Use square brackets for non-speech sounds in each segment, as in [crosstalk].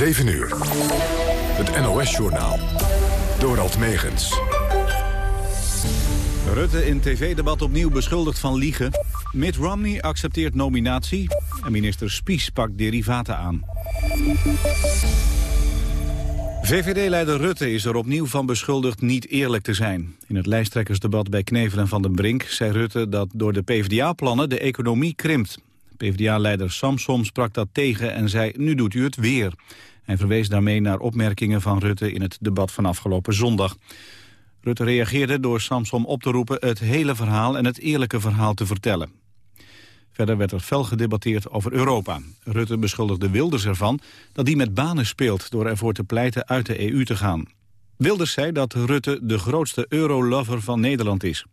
7 uur. Het NOS-journaal. Dorald Megens. Rutte in tv-debat opnieuw beschuldigd van liegen. Mitt Romney accepteert nominatie. En minister Spies pakt derivaten aan. VVD-leider Rutte is er opnieuw van beschuldigd niet eerlijk te zijn. In het lijsttrekkersdebat bij Knevel en Van den Brink zei Rutte dat door de PvdA-plannen de economie krimpt. PvdA-leider Samsom sprak dat tegen en zei nu doet u het weer. Hij verwees daarmee naar opmerkingen van Rutte in het debat van afgelopen zondag. Rutte reageerde door Samsom op te roepen het hele verhaal en het eerlijke verhaal te vertellen. Verder werd er fel gedebatteerd over Europa. Rutte beschuldigde Wilders ervan dat hij met banen speelt... door ervoor te pleiten uit de EU te gaan. Wilders zei dat Rutte de grootste eurolover van Nederland is.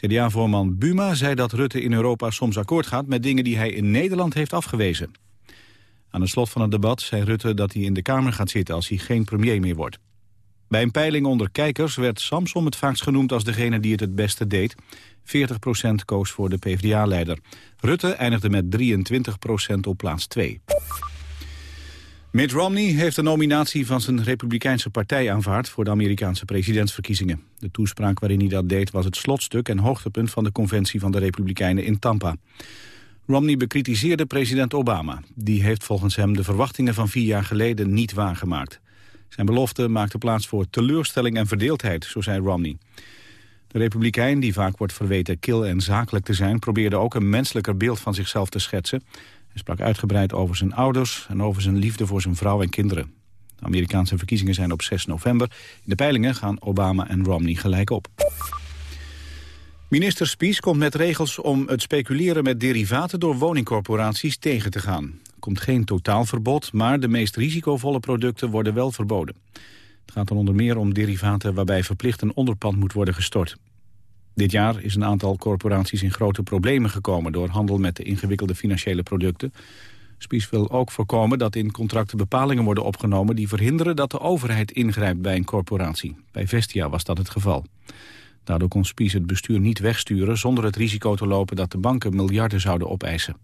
CDA-voorman Buma zei dat Rutte in Europa soms akkoord gaat... met dingen die hij in Nederland heeft afgewezen. Aan het slot van het debat zei Rutte dat hij in de Kamer gaat zitten... als hij geen premier meer wordt. Bij een peiling onder kijkers werd Samsom het vaakst genoemd als degene die het het beste deed. 40% koos voor de PvdA-leider. Rutte eindigde met 23% op plaats 2. Mitt Romney heeft de nominatie van zijn Republikeinse partij aanvaard voor de Amerikaanse presidentsverkiezingen. De toespraak waarin hij dat deed was het slotstuk en hoogtepunt van de conventie van de Republikeinen in Tampa. Romney bekritiseerde president Obama. Die heeft volgens hem de verwachtingen van vier jaar geleden niet waargemaakt. Zijn belofte maakte plaats voor teleurstelling en verdeeldheid, zo zei Romney. De republikein, die vaak wordt verweten kil en zakelijk te zijn... probeerde ook een menselijker beeld van zichzelf te schetsen. Hij sprak uitgebreid over zijn ouders en over zijn liefde voor zijn vrouw en kinderen. De Amerikaanse verkiezingen zijn op 6 november. In de peilingen gaan Obama en Romney gelijk op. Minister Spies komt met regels om het speculeren met derivaten door woningcorporaties tegen te gaan. Er komt geen totaalverbod, maar de meest risicovolle producten worden wel verboden. Het gaat dan onder meer om derivaten waarbij verplicht een onderpand moet worden gestort. Dit jaar is een aantal corporaties in grote problemen gekomen... door handel met de ingewikkelde financiële producten. Spies wil ook voorkomen dat in contracten bepalingen worden opgenomen... die verhinderen dat de overheid ingrijpt bij een corporatie. Bij Vestia was dat het geval. Daardoor kon Spies het bestuur niet wegsturen... zonder het risico te lopen dat de banken miljarden zouden opeisen.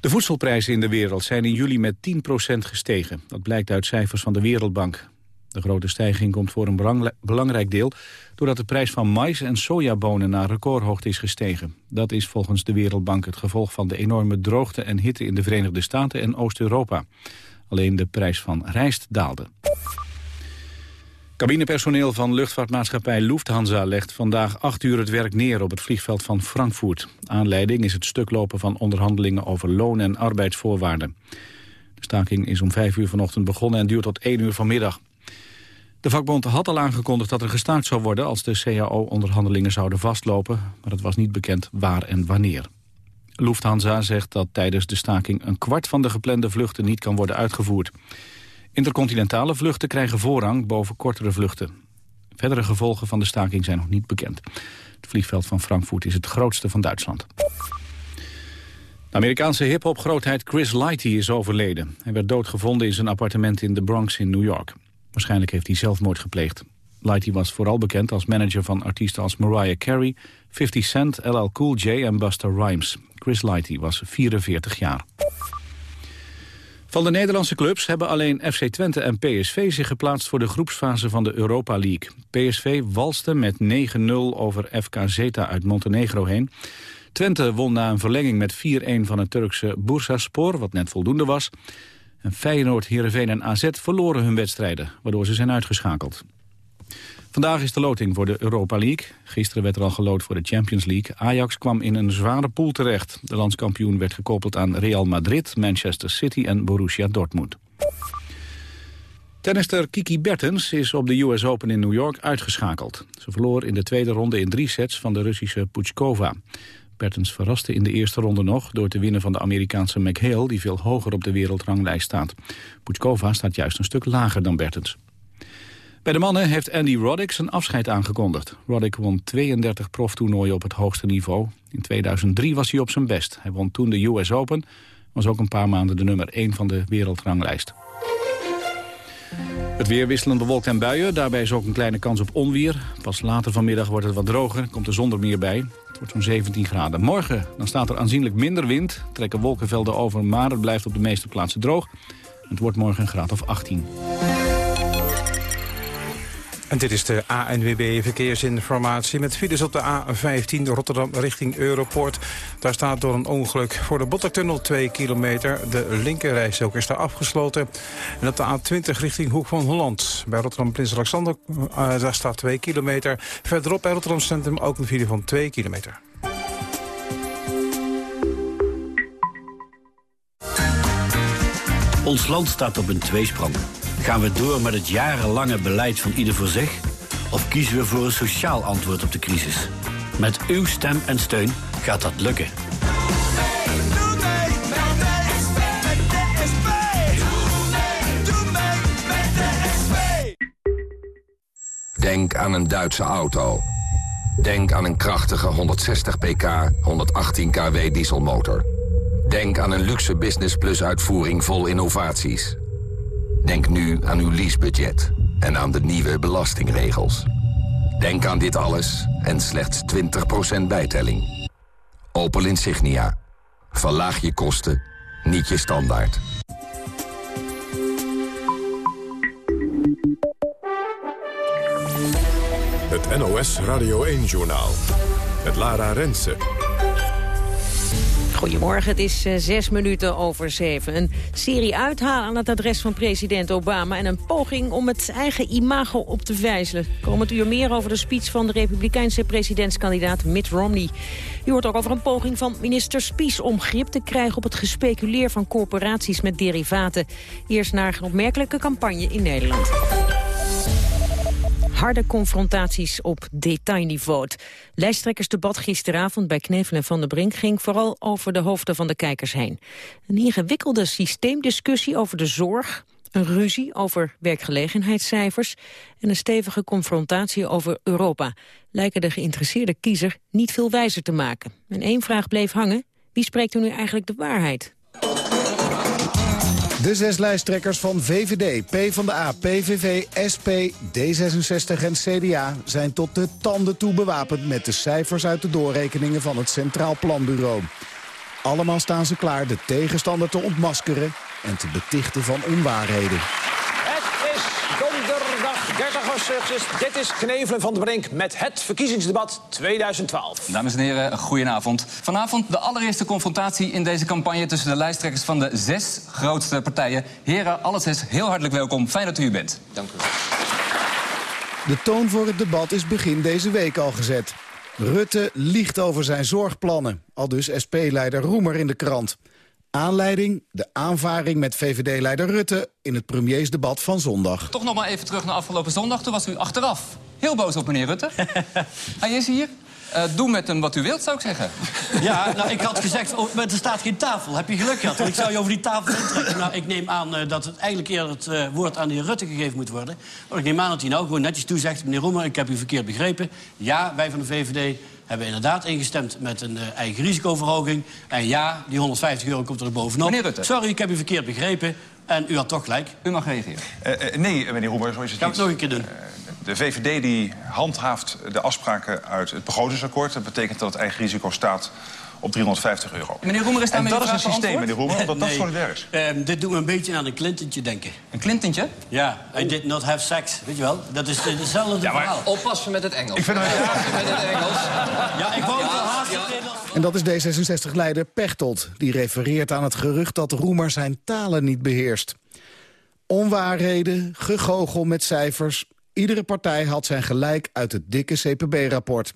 De voedselprijzen in de wereld zijn in juli met 10% gestegen. Dat blijkt uit cijfers van de Wereldbank. De grote stijging komt voor een belangrijk deel... doordat de prijs van mais en sojabonen naar recordhoogte is gestegen. Dat is volgens de Wereldbank het gevolg van de enorme droogte en hitte... in de Verenigde Staten en Oost-Europa. Alleen de prijs van rijst daalde. Cabinepersoneel van luchtvaartmaatschappij Lufthansa legt vandaag acht uur het werk neer op het vliegveld van Frankfurt. Aanleiding is het stuklopen van onderhandelingen over loon- en arbeidsvoorwaarden. De staking is om vijf uur vanochtend begonnen en duurt tot één uur vanmiddag. De vakbond had al aangekondigd dat er gestaakt zou worden als de CAO-onderhandelingen zouden vastlopen, maar het was niet bekend waar en wanneer. Lufthansa zegt dat tijdens de staking een kwart van de geplande vluchten niet kan worden uitgevoerd. Intercontinentale vluchten krijgen voorrang boven kortere vluchten. Verdere gevolgen van de staking zijn nog niet bekend. Het vliegveld van Frankfurt is het grootste van Duitsland. De Amerikaanse hip-hop-grootheid Chris Lighty is overleden. Hij werd doodgevonden in zijn appartement in de Bronx in New York. Waarschijnlijk heeft hij zelfmoord gepleegd. Lighty was vooral bekend als manager van artiesten als Mariah Carey, 50 Cent, LL Cool J en Busta Rhymes. Chris Lighty was 44 jaar. Van de Nederlandse clubs hebben alleen FC Twente en PSV zich geplaatst voor de groepsfase van de Europa League. PSV walste met 9-0 over FK Zeta uit Montenegro heen. Twente won na een verlenging met 4-1 van het Turkse Bursaspor, wat net voldoende was. En Feyenoord, Heerenveen en AZ verloren hun wedstrijden, waardoor ze zijn uitgeschakeld. Vandaag is de loting voor de Europa League. Gisteren werd er al geloot voor de Champions League. Ajax kwam in een zware pool terecht. De landskampioen werd gekoppeld aan Real Madrid, Manchester City en Borussia Dortmund. Tennister Kiki Bertens is op de US Open in New York uitgeschakeld. Ze verloor in de tweede ronde in drie sets van de Russische Puchkova. Bertens verraste in de eerste ronde nog door te winnen van de Amerikaanse McHale... die veel hoger op de wereldranglijst staat. Puchkova staat juist een stuk lager dan Bertens. Bij de mannen heeft Andy Roddick zijn afscheid aangekondigd. Roddick won 32 proftoernooien op het hoogste niveau. In 2003 was hij op zijn best. Hij won toen de US Open, was ook een paar maanden de nummer 1 van de wereldranglijst. Het weer wisselend bewolkt en buien. Daarbij is ook een kleine kans op onweer. Pas later vanmiddag wordt het wat droger. Komt er meer bij. Het wordt zo'n 17 graden. Morgen dan staat er aanzienlijk minder wind. Trekken wolkenvelden over, maar het blijft op de meeste plaatsen droog. Het wordt morgen een graad of 18. En dit is de ANWB Verkeersinformatie met files op de A15 Rotterdam richting Europort. Daar staat door een ongeluk voor de Bottertunnel 2 kilometer. De linkerrijstrook is daar afgesloten. En op de A20 richting Hoek van Holland. Bij Rotterdam Prins Alexander uh, daar staat 2 kilometer. Verderop bij Rotterdam Centrum ook een file van 2 kilometer. Ons land staat op een tweesprong. Gaan we door met het jarenlange beleid van ieder voor zich? Of kiezen we voor een sociaal antwoord op de crisis? Met uw stem en steun gaat dat lukken. Denk aan een Duitse auto. Denk aan een krachtige 160 pk, 118 kW dieselmotor. Denk aan een luxe Business Plus uitvoering vol innovaties. Denk nu aan uw leasebudget en aan de nieuwe belastingregels. Denk aan dit alles en slechts 20% bijtelling. Opel Insignia. Verlaag je kosten, niet je standaard. Het NOS Radio 1-journaal. Het Lara Rensen. Goedemorgen, het is uh, zes minuten over zeven. Een serie uithalen aan het adres van president Obama... en een poging om het eigen imago op te vijzelen. Komend uur meer over de speech van de republikeinse presidentskandidaat Mitt Romney. U hoort ook over een poging van minister Spies om grip te krijgen... op het gespeculeer van corporaties met derivaten. Eerst naar een opmerkelijke campagne in Nederland harde confrontaties op detailniveau. Het lijsttrekkersdebat gisteravond bij Knevel en Van der Brink... ging vooral over de hoofden van de kijkers heen. Een ingewikkelde systeemdiscussie over de zorg... een ruzie over werkgelegenheidscijfers... en een stevige confrontatie over Europa... lijken de geïnteresseerde kiezer niet veel wijzer te maken. En één vraag bleef hangen. Wie spreekt nu eigenlijk de waarheid? De zes lijsttrekkers van VVD, PvdA, PVV, SP, D66 en CDA... zijn tot de tanden toe bewapend met de cijfers uit de doorrekeningen van het Centraal Planbureau. Allemaal staan ze klaar de tegenstander te ontmaskeren en te betichten van onwaarheden. 30 Dit is Knevelen van de Brink met het verkiezingsdebat 2012. Dames en heren, goedenavond. Vanavond de allereerste confrontatie in deze campagne... tussen de lijsttrekkers van de zes grootste partijen. Heren, alle zes heel hartelijk welkom. Fijn dat u hier bent. Dank u. De toon voor het debat is begin deze week al gezet. Rutte liegt over zijn zorgplannen. Al dus SP-leider Roemer in de krant. Aanleiding de aanvaring met VVD-leider Rutte in het premiersdebat van zondag. Toch nog maar even terug naar afgelopen zondag. Toen was u achteraf heel boos op meneer Rutte. [laughs] Hij is hier. Uh, doe met hem wat u wilt, zou ik zeggen. Ja, nou, ik had gezegd, oh, maar er staat geen tafel. Heb je geluk gehad? Want ik zou je over die tafel intrekken. Nou, ik neem aan uh, dat het eigenlijk eerder het uh, woord aan de heer Rutte gegeven moet worden. Maar ik neem aan dat hij nou gewoon netjes toezegt... meneer Roemer, ik heb u verkeerd begrepen. Ja, wij van de VVD hebben inderdaad ingestemd met een uh, eigen risicoverhoging. En ja, die 150 euro komt er bovenop. Meneer Rutte. Sorry, ik heb u verkeerd begrepen. En u had toch gelijk. U mag reageren. Uh, nee, meneer Roemer, zo is het Ga niet. het nog een keer doen. de VVD die handhaaft de afspraken uit het begrotingsakkoord. Dat betekent dat het eigen risico staat op 350 euro. Meneer Roemer is daarmee En dat is een systeem, meneer Roemer, omdat dat solidair is. Uh, dit doet me een beetje aan een Clintentje denken. Een Clintentje? Ja, I did not have sex, weet je wel. Dat is hetzelfde ja, verhaal. Oppassen met het Engels. Ik vind het... Ja, met het Engels. Ja, ik wou het wel haast En dat is D66-leider Pechtold. Die refereert aan het gerucht dat Roemer zijn talen niet beheerst. Onwaarheden, gegogel met cijfers. Iedere partij had zijn gelijk uit het dikke CPB-rapport.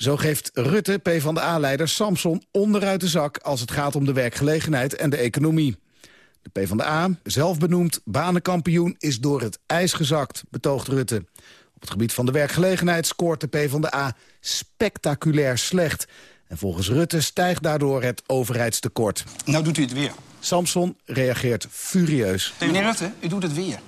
Zo geeft Rutte, PvdA-leider Samson, onderuit de zak... als het gaat om de werkgelegenheid en de economie. De PvdA, zelfbenoemd banenkampioen, is door het ijs gezakt, betoogt Rutte. Op het gebied van de werkgelegenheid scoort de PvdA spectaculair slecht. En volgens Rutte stijgt daardoor het overheidstekort. Nou doet u het weer. Samson reageert furieus. Meneer Rutte, u doet het weer.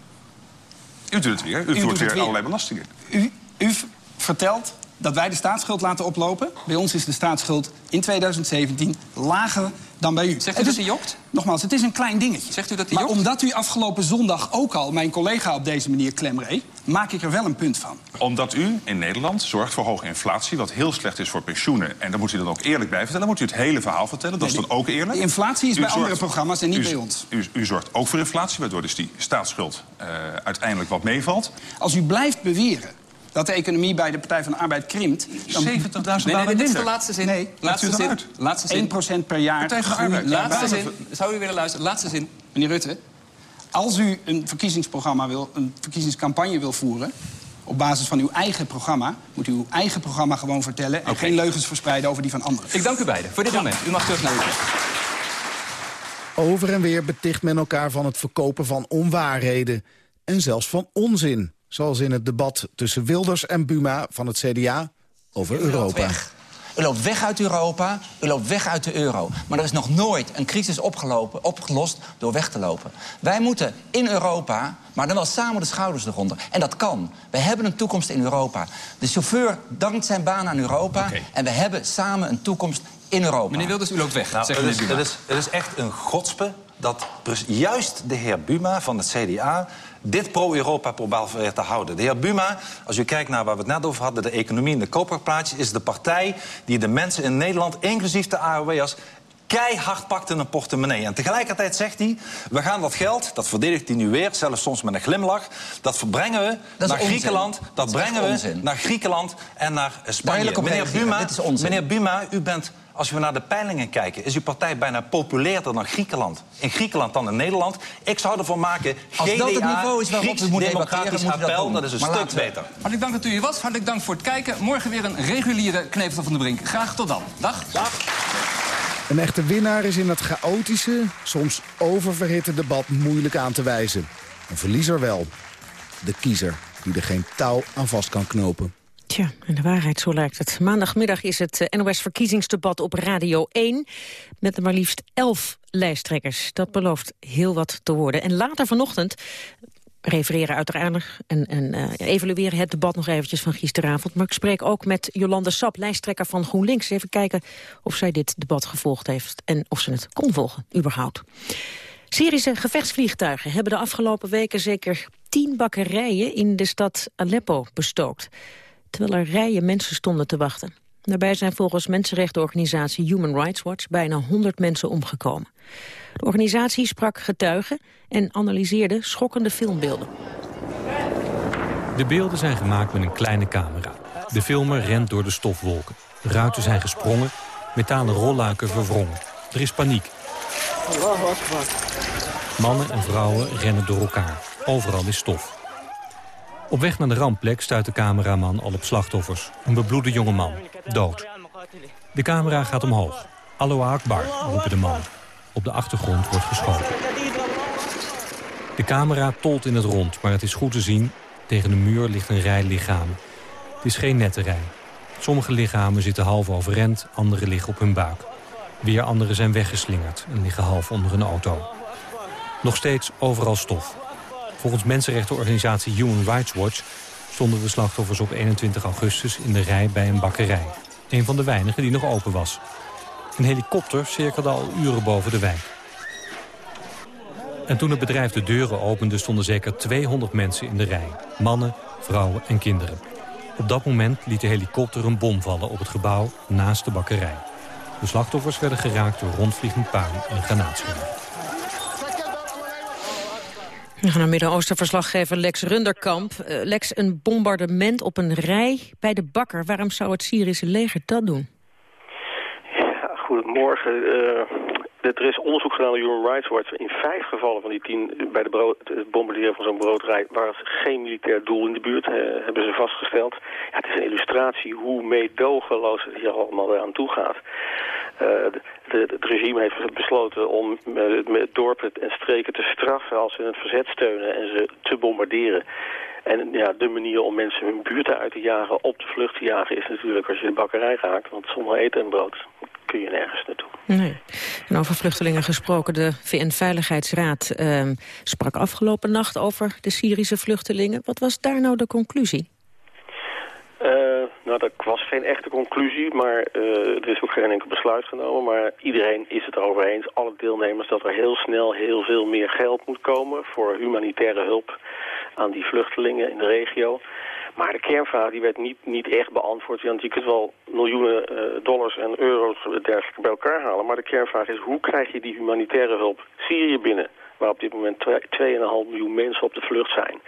U doet het weer. U, doet voert het weer weer. allerlei belastingen. U, u vertelt dat wij de staatsschuld laten oplopen. Bij ons is de staatsschuld in 2017 lager dan bij u. Zegt u dat hij jokt? Nogmaals, het is een klein dingetje. Zegt u dat hij maar omdat u afgelopen zondag ook al mijn collega op deze manier klemreed... maak ik er wel een punt van. Omdat u in Nederland zorgt voor hoge inflatie, wat heel slecht is voor pensioenen. En daar moet u dan ook eerlijk bij vertellen. Dan moet u het hele verhaal vertellen. Dat is dan ook eerlijk. De inflatie is U bij zorgt- andere programma's en niet u, bij ons. U, u zorgt ook voor inflatie, waardoor dus die staatsschuld eh, uiteindelijk wat meevalt. Als u blijft beweren dat de economie bij de Partij van de Arbeid krimpt... dan 70.000 Nee, nee, banen dit is de laatste zin. Nee, laatste zin. Laatste zin. 1% per jaar Partij van de. Arbeid. Laatste zin. Zou u willen luisteren? Laatste zin. Meneer Rutte, als u een verkiezingsprogramma wil, een verkiezingscampagne wil voeren... op basis van uw eigen programma, moet u uw eigen programma gewoon vertellen... en geen leugens verspreiden over die van anderen. Ik dank u beiden voor dit moment. U mag terug naar uw plek. Over en weer beticht men elkaar van het verkopen van onwaarheden. En zelfs van onzin. Zoals in het debat tussen Wilders en Buma van het CDA over Europa. U loopt weg uit Europa, u loopt weg uit de euro. Maar er is nog nooit een crisis opgelopen, opgelost door weg te lopen. Wij moeten in Europa, maar dan wel samen de schouders eronder. En dat kan. We hebben een toekomst in Europa. De chauffeur dankt zijn baan aan Europa. En we hebben samen een toekomst in Europa. Meneer Wilders, u loopt weg. Nou, zegt het, meneer is, Buma. het, is, het is echt een godspe dat juist de heer Buma van het CDA dit pro-Europa probeert te houden. De heer Buma, als u kijkt naar waar we het net over hadden... de economie en de koopkrachtplaatjes... is de partij die de mensen in Nederland, inclusief de AOW'ers... keihard pakt in een portemonnee. En tegelijkertijd zegt hij, we gaan dat geld, dat verdedigt hij nu weer... zelfs soms met een glimlach, dat verbrengen we Dat naar onzin. Griekenland... dat, brengen we onzin. naar Griekenland en naar Spanje. Meneer. Buma, meneer Buma, u bent, als we naar de peilingen kijken... is uw partij bijna populairder dan Griekenland. In Griekenland dan in Nederland. Ik zou ervan maken, Als GDA, dat het niveau is waarop we moeten democratisch moet dat appel, dat is een Maar stuk beter. Hartelijk dank dat u hier was. Hartelijk dank voor het kijken. Morgen weer een reguliere Knevel van de Brink. Graag tot dan. Dag. Een echte winnaar is in het chaotische, soms oververhitte debat moeilijk aan te wijzen. Een verliezer wel. De kiezer, die er geen touw aan vast kan knopen. Tja, en de waarheid, zo lijkt het. Maandagmiddag is het eh, NOS-verkiezingsdebat op Radio 1... met maar liefst elf lijsttrekkers. Dat belooft heel wat te worden. En later vanochtend refereren uiteraard en, en eh, evalueren het debat nog eventjes van gisteravond. Maar ik spreek ook met Jolande Sap, lijsttrekker van GroenLinks. Even kijken of zij dit debat gevolgd heeft en of ze het kon volgen, überhaupt. Syrische gevechtsvliegtuigen hebben de afgelopen weken zeker tien bakkerijen in de stad Aleppo bestookt. Terwijl er rijen mensen stonden te wachten. Daarbij zijn volgens mensenrechtenorganisatie Human Rights Watch bijna 100 mensen omgekomen. De organisatie sprak getuigen en analyseerde schokkende filmbeelden. De beelden zijn gemaakt met een kleine camera. De filmer rent door de stofwolken. Ruiten zijn gesprongen, metalen rolluiken verwrongen. Er is paniek. Mannen en vrouwen rennen door elkaar. Overal is stof. Op weg naar de rampplek stuit de cameraman al op slachtoffers. Een bebloede jongeman, dood. De camera gaat omhoog. Allahu Akbar, roepen de mannen. Op de achtergrond wordt geschoten. De camera tolt in het rond, maar het is goed te zien... tegen de muur ligt een rij lichamen. Het is geen nette rij. Sommige lichamen zitten half overeind, andere liggen op hun buik. Weer andere zijn weggeslingerd en liggen half onder een auto. Nog steeds overal stof. Volgens mensenrechtenorganisatie Human Rights Watch... stonden de slachtoffers op 21 augustus in de rij bij een bakkerij. Een van de weinigen die nog open was. Een helikopter cirkelde al uren boven de wijk. En toen het bedrijf de deuren opende stonden zeker 200 mensen in de rij. Mannen, vrouwen en kinderen. Op dat moment liet de helikopter een bom vallen op het gebouw naast de bakkerij. De slachtoffers werden geraakt door rondvliegend puin en granaatschermen. We gaan naar Midden-Oosten-verslaggever Lex Runderkamp. Eh, Lex, een bombardement op een rij bij de bakker. Waarom zou het Syrische leger dat doen? Ja, goedemorgen. Eh, er is onderzoek gedaan door Human Rights Watch. In vijf gevallen van die tien bij de brood, het bombarderen van zo'n broodrij... was geen militair doel in de buurt, eh, hebben ze vastgesteld. Ja, het is een illustratie hoe meedogenloos het hier allemaal aan toe gaat. Eh, het regime heeft besloten om eh, met dorpen en streken te straffen... als ze het verzet steunen en ze te bombarderen. En ja, de manier om mensen hun buurten uit te jagen, op de vlucht te jagen... is natuurlijk als je de bakkerij raakt. Want zonder eten en brood kun je nergens naartoe. Nee. En over vluchtelingen gesproken, de VN-veiligheidsraad eh, sprak afgelopen nacht over de Syrische vluchtelingen. Wat was daar nou de conclusie? Uh, nou, dat was geen echte conclusie, maar uh, er is ook geen enkel besluit genomen. Maar iedereen is het erover eens, alle deelnemers, dat er heel snel heel veel meer geld moet komen voor humanitaire hulp aan die vluchtelingen in de regio. Maar de kernvraag die werd niet, niet echt beantwoord. Want je kunt wel miljoenen uh, dollars en euro's dergelijke bij elkaar halen. Maar de kernvraag is, hoe krijg je die humanitaire hulp Syrië binnen? Waar op dit moment 2,5 miljoen mensen op de vlucht zijn.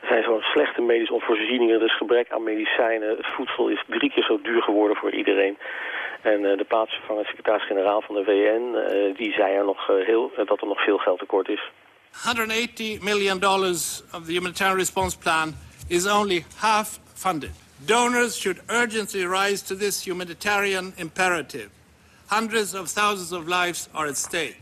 Er zijn zo'n slechte medische voorzieningen, er is gebrek aan medicijnen. Het voedsel is drie keer zo duur geworden voor iedereen. En uh, de plaatsvervangend secretaris-generaal van de VN, uh, die zei er nog, heel, dat er nog veel geld tekort is. 180 million dollars of the humanitarian response plan is only half funded. Donors should urgently rise to this humanitarian imperative. Hundreds of thousands of lives are at stake.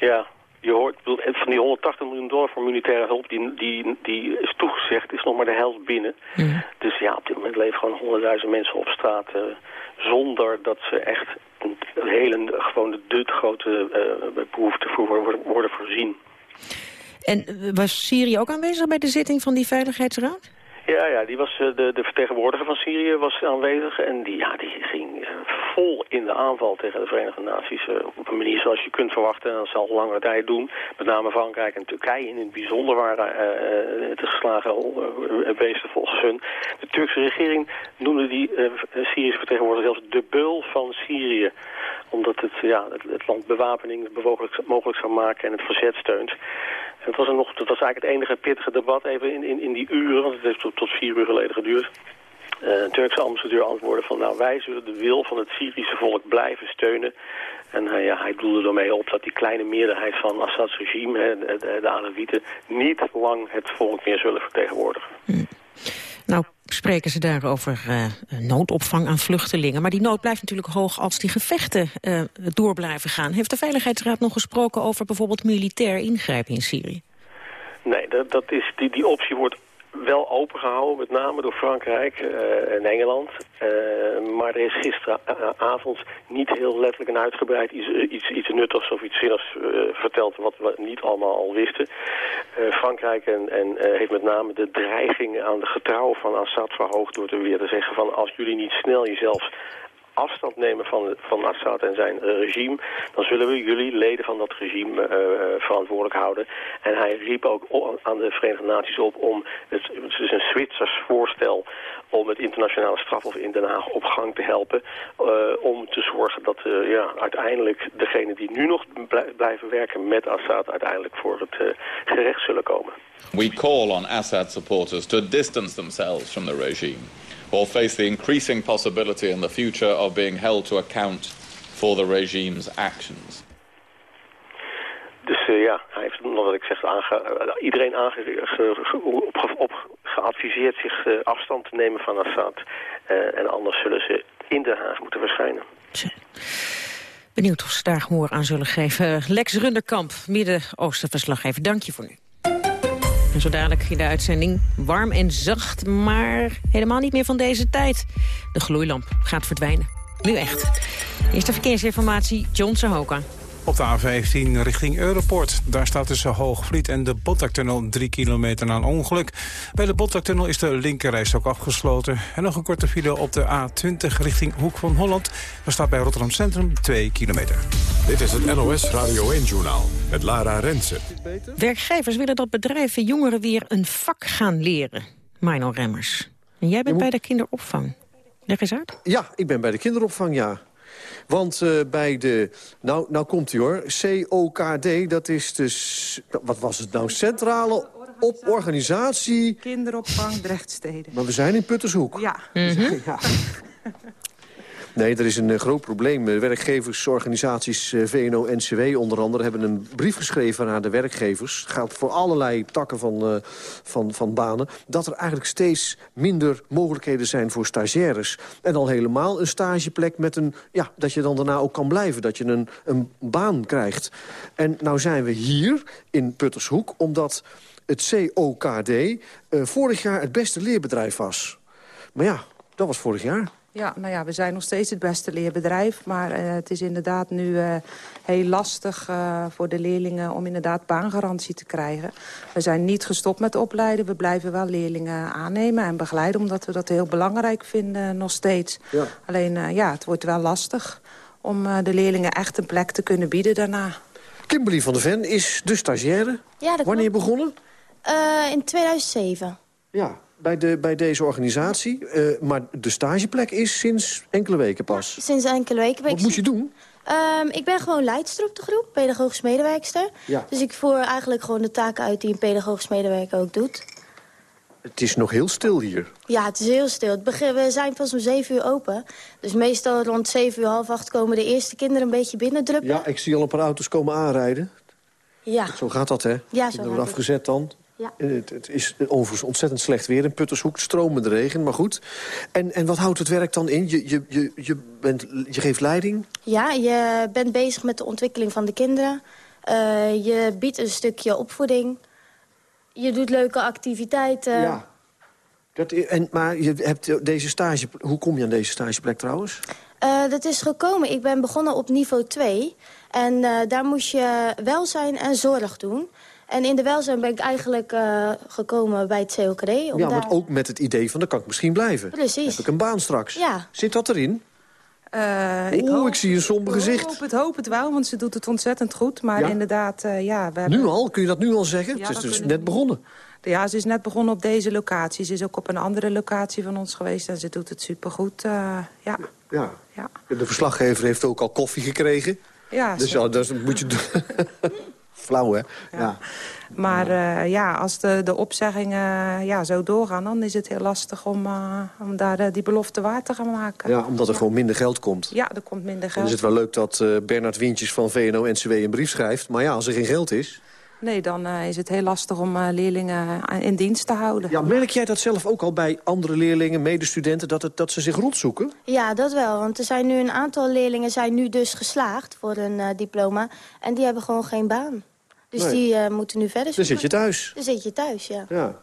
Ja, je hoort, van die 180 miljoen dollar voor militaire hulp, die, die, die is toegezegd, is nog maar de helft binnen. Ja. Dus ja, op dit moment leven gewoon honderdduizend mensen op straat uh, zonder dat ze echt een, hele, gewoon de, de grote uh, behoefte voor worden, worden voorzien. En was Syrië ook aanwezig bij de zitting van die Veiligheidsraad? Ja, ja die was, de, de vertegenwoordiger van Syrië was aanwezig en die, ja, die ging vol in de aanval tegen de Verenigde Naties. Uh, op een manier zoals je kunt verwachten. En dat zal langere tijd doen. Met name Frankrijk en Turkije in het bijzonder waren uh, te geslagen beesten volgens hun. De Turkse regering noemde die Syrische vertegenwoordiger zelfs de beul van Syrië omdat het, ja, het, land bewapening mogelijk, mogelijk zou maken en het verzet steunt. Het was, nog, het was eigenlijk het enige pittige debat even in, in, in die uren, want het heeft tot, tot vier uur geleden geduurd. Uh, een Turkse ambassadeur antwoordde van nou wij zullen de wil van het Syrische volk blijven steunen. En uh, ja, hij doelde ermee op dat die kleine meerderheid van Assad's regime, hè, de, de, niet lang het volk meer zullen vertegenwoordigen. Hmm. Nou spreken ze daar over uh, noodopvang aan vluchtelingen. Maar die nood blijft natuurlijk hoog als die gevechten uh, door blijven gaan. Heeft de Veiligheidsraad nog gesproken over bijvoorbeeld militair ingrijpen in Syrië? Nee, dat, dat is, die, die optie wordt wel opengehouden, met name door Frankrijk uh, en Engeland. Uh, maar er is gisteravond niet heel letterlijk en uitgebreid iets, iets, iets nuttigs of iets zinnigs verteld wat we niet allemaal al wisten. Frankrijk en, en heeft met name de dreiging aan de getrouwen van Assad verhoogd door te weer te zeggen van als jullie niet snel jezelf afstand nemen van, van Assad en zijn uh, regime... dan zullen we jullie, leden van dat regime, uh, verantwoordelijk houden. En hij riep ook aan de Verenigde Naties op om... Het, het is een Zwitsers voorstel om het internationale strafhof in Den Haag op gang te helpen... Om te zorgen dat ja, uiteindelijk degenen die nu nog blijven werken met Assad... uiteindelijk voor het gerecht zullen komen. We call on Assad supporters to distance themselves from the regime or face the increasing possibility in the future of being held to account for the regime's actions. Dus uh, ja, hij heeft, nog wat ik zeg, aange, uh, iedereen aange, ge, op, op, geadviseerd zich uh, afstand te nemen van Assad. en anders zullen ze in Den Haag moeten verschijnen. Benieuwd of ze daar gehoor aan zullen geven. Lex Runderkamp, Midden-Oosten-verslaggever, dank je voor nu. En zo dadelijk in de uitzending warm en zacht, maar helemaal niet meer van deze tijd. De gloeilamp gaat verdwijnen. Nu echt. Eerste verkeersinformatie, John Sahoka. Op de A15 richting Europort. Daar staat tussen Hoogvliet en de Botlektunnel 3 kilometer na een ongeluk. Bij de Botlektunnel is de linkerreis ook afgesloten. En nog een korte file op de A20 richting Hoek van Holland. Daar staat bij Rotterdam Centrum 2 kilometer. Dit is het NOS Radio 1-journaal met Lara Rensen. Werkgevers willen dat bedrijven jongeren weer een vak gaan leren. Mino Remmers. En jij bent bij de kinderopvang. Leg eens uit. Ja, ik ben bij de kinderopvang, ja. Want uh, bij de, nou, nou komt u hoor, COKD, dat is dus, wat was het nou, Centrale op Organisatie... Kinderopvang Drechtsteden. Maar we zijn in Puttershoek. Ja. Mm -hmm. [laughs] ja. Nee, er is een uh, groot probleem. De werkgeversorganisaties uh, VNO-NCW onder andere... hebben een brief geschreven naar de werkgevers. Het gaat voor allerlei takken van, van, van banen. Dat er eigenlijk steeds minder mogelijkheden zijn voor stagiaires. En al helemaal een stageplek met een... Ja, dat je dan daarna ook kan blijven. Dat je een, een baan krijgt. En nou zijn we hier in Puttershoek... omdat het COKD vorig jaar het beste leerbedrijf was. Maar ja, dat was vorig jaar. Ja, nou ja, we zijn nog steeds het beste leerbedrijf. Maar eh, het is inderdaad nu uh, heel lastig uh, voor de leerlingen om inderdaad baangarantie te krijgen. We zijn niet gestopt met opleiden. We blijven wel leerlingen aannemen en begeleiden... omdat we dat heel belangrijk vinden nog steeds. Ja. Alleen, ja, het wordt wel lastig om de leerlingen echt een plek te kunnen bieden daarna. Kimberly van der Ven is de stagiaire. Ja, dat Wanneer begonnen? in 2007. Ja, bij, de, bij deze organisatie. Uh, maar de stageplek is sinds enkele weken pas. Ja, sinds enkele weken. Wat moet je doen? Um, ik ben gewoon leidster op de groep, pedagogisch medewerkster. Ja. Dus ik voer eigenlijk gewoon de taken uit die een pedagogisch medewerker ook doet. Het is nog heel stil hier. Ja, het is heel stil. We zijn pas om 7 uur open. Dus meestal rond 7 uur, half acht komen de eerste kinderen een beetje binnendruppen. Ja, ik zie al een paar auto's komen aanrijden. Ja. Zo gaat dat, hè? Ja, zo Die worden afgezet dan. Ja. Het, het, is overigens ontzettend slecht weer in Puttershoek. Stromende regen, maar goed. En, en wat houdt het werk dan in? Je, je, je, je, bent, je geeft leiding? Ja, je bent bezig met de ontwikkeling van de kinderen. Uh, je biedt een stukje opvoeding. Je doet leuke activiteiten. Ja. Dat, en, maar je hebt deze stage... Hoe kom je aan deze stageplek trouwens? Uh, dat is gekomen. Ik ben begonnen op niveau 2. En uh, daar moest je welzijn en zorg doen. En in de welzijn ben ik eigenlijk uh, gekomen bij het COKD. Om ja, daar... want ook met het idee van, dan kan ik misschien blijven. Precies. Heb ik een baan straks. Ja. Zit dat erin? Uh, ik, hoop, oh, ik zie een somber gezicht. Ik hoop het, hoop het wel, want ze doet het ontzettend goed. Maar ja? inderdaad, uh, ja... We hebben... Nu al? Kun je dat nu al zeggen? Ja, het is dus kunnen... net begonnen. Ja, ze is net begonnen op deze locatie. Ze is ook op een andere locatie van ons geweest en ze doet het supergoed. Uh, ja. Ja. ja. De verslaggever heeft ook al koffie gekregen. Ja, dus ja, dat moet je doen. [laughs] Flauw, hè? Ja. ja. Maar uh, ja, als de, de opzeggingen ja, zo doorgaan... dan is het heel lastig om, uh, om daar uh, die belofte waar te gaan maken. Ja, omdat er ja. gewoon minder geld komt. Ja, er komt minder geld. Dan is het wel leuk dat Bernard Wintjes van VNO-NCW een brief schrijft. Maar ja, als er geen geld is... Nee, dan is het heel lastig om leerlingen in dienst te houden. Ja, merk jij dat zelf ook al bij andere leerlingen, medestudenten... dat, het, dat ze zich rondzoeken? Ja, dat wel. Want er zijn nu een aantal leerlingen zijn nu dus geslaagd voor een diploma. En die hebben gewoon geen baan. Dus nee. die uh, moeten nu verder zoeken. Dan zit je thuis. Dan zit je thuis, ja. Ja.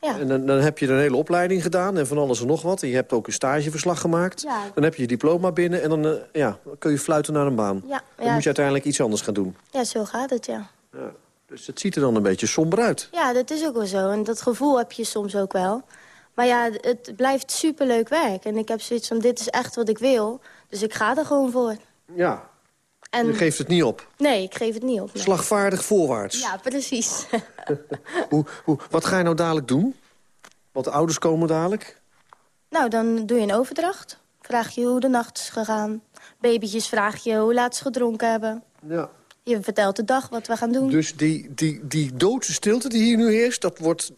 ja. En dan, dan, heb je een hele opleiding gedaan en van alles en nog wat. En je hebt ook een stageverslag gemaakt. Ja. Dan heb je je diploma binnen en dan, uh, ja, dan kun je fluiten naar een baan. Ja. Dan moet je uiteindelijk iets anders gaan doen. Ja, zo gaat het, ja. ja. Dus het ziet er dan een beetje somber uit. Ja, dat is ook wel zo. En dat gevoel heb je soms ook wel. Maar ja, het blijft superleuk werk. En ik heb zoiets van, dit is echt wat ik wil. Dus ik ga er gewoon voor. Ja, en... Je geeft het niet op? Nee, ik geef het niet op. Nee. Slagvaardig voorwaarts? Ja, precies. [laughs] hoe, hoe, wat ga je nou dadelijk doen? Want de ouders komen dadelijk? Nou, dan doe je een overdracht. Vraag je hoe de nacht is gegaan. Babytjes vraag je hoe laat ze gedronken hebben. Ja. Je vertelt de dag wat we gaan doen. Dus die, die, die doodse stilte die hier nu heerst... dat wordt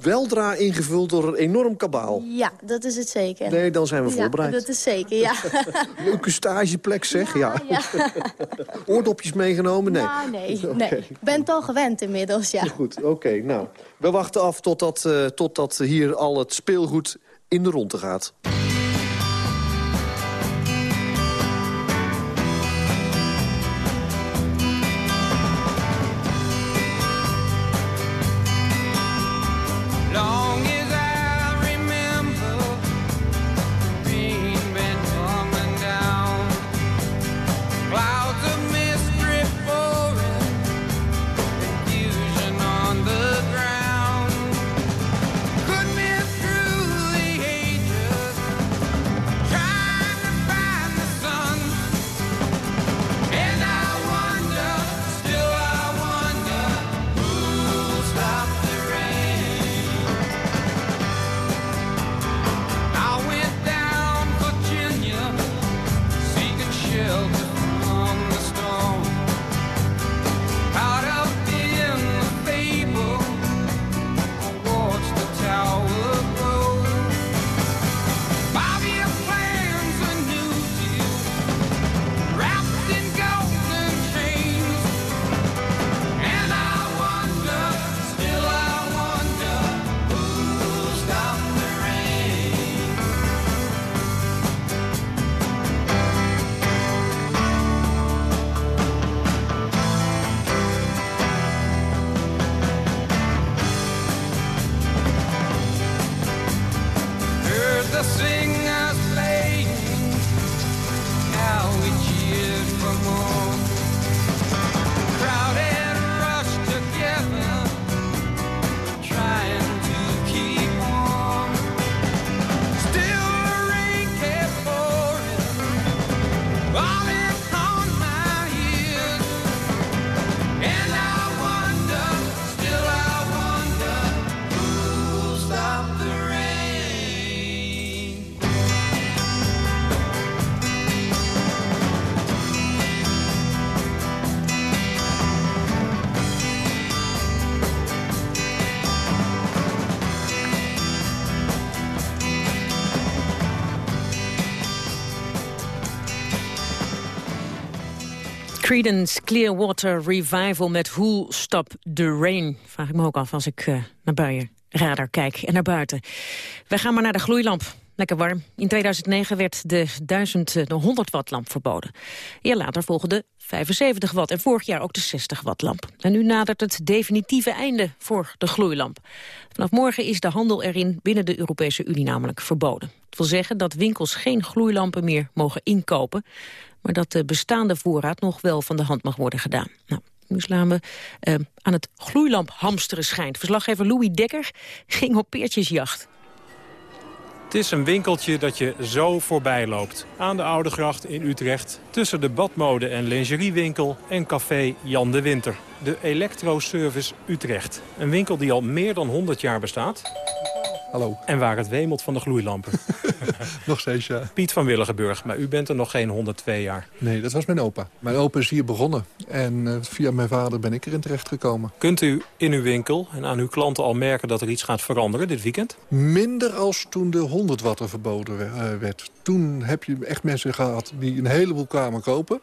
weldra ingevuld door een enorm kabaal. Ja, dat is het zeker. Nee, dan zijn we voorbereid. Ja, dat is zeker, ja. [laughs] Leuke stageplek, zeg. Ja, ja. [laughs] Oordopjes meegenomen? Nee. Nou, nee, [laughs] okay. nee. Ik ben het al gewend inmiddels, ja. Goed, oké. Okay, nou, we wachten af totdat, uh, totdat hier al het speelgoed in de ronde gaat. Creedence Clearwater Revival met Who'll Stop the Rain. Vraag ik me ook af als ik uh, naar buien radar kijk en naar buiten. We gaan maar naar de gloeilamp. Lekker warm. In 2009 werd de, 1000, de 100 watt lamp verboden. Jaar later volgde de 75 watt en vorig jaar ook de 60 watt lamp. En nu nadert het definitieve einde voor de gloeilamp. Vanaf morgen is de handel erin binnen de Europese Unie namelijk verboden. Dat wil zeggen dat winkels geen gloeilampen meer mogen inkopen maar dat de bestaande voorraad nog wel van de hand mag worden gedaan. Nou, nu slaan we uh, aan het gloeilamp hamsteren schijnt. Verslaggever Louis Dekker ging op peertjesjacht. Het is een winkeltje dat je zo voorbij loopt. Aan de Oude Gracht in Utrecht. Tussen de badmode- en lingeriewinkel en café Jan de Winter. De Elektroservice Utrecht. Een winkel die al meer dan 100 jaar bestaat. Hallo. En waar het wemelt van de gloeilampen. [laughs] nog steeds, ja. Piet van Willigenburg, maar u bent er nog geen 102 jaar. Nee, dat was mijn opa. Mijn opa is hier begonnen. En uh, via mijn vader ben ik erin terechtgekomen. Kunt u in uw winkel en aan uw klanten al merken dat er iets gaat veranderen dit weekend? Minder als toen de 100 watt er verboden werd. Toen heb je echt mensen gehad die een heleboel kwamen kopen.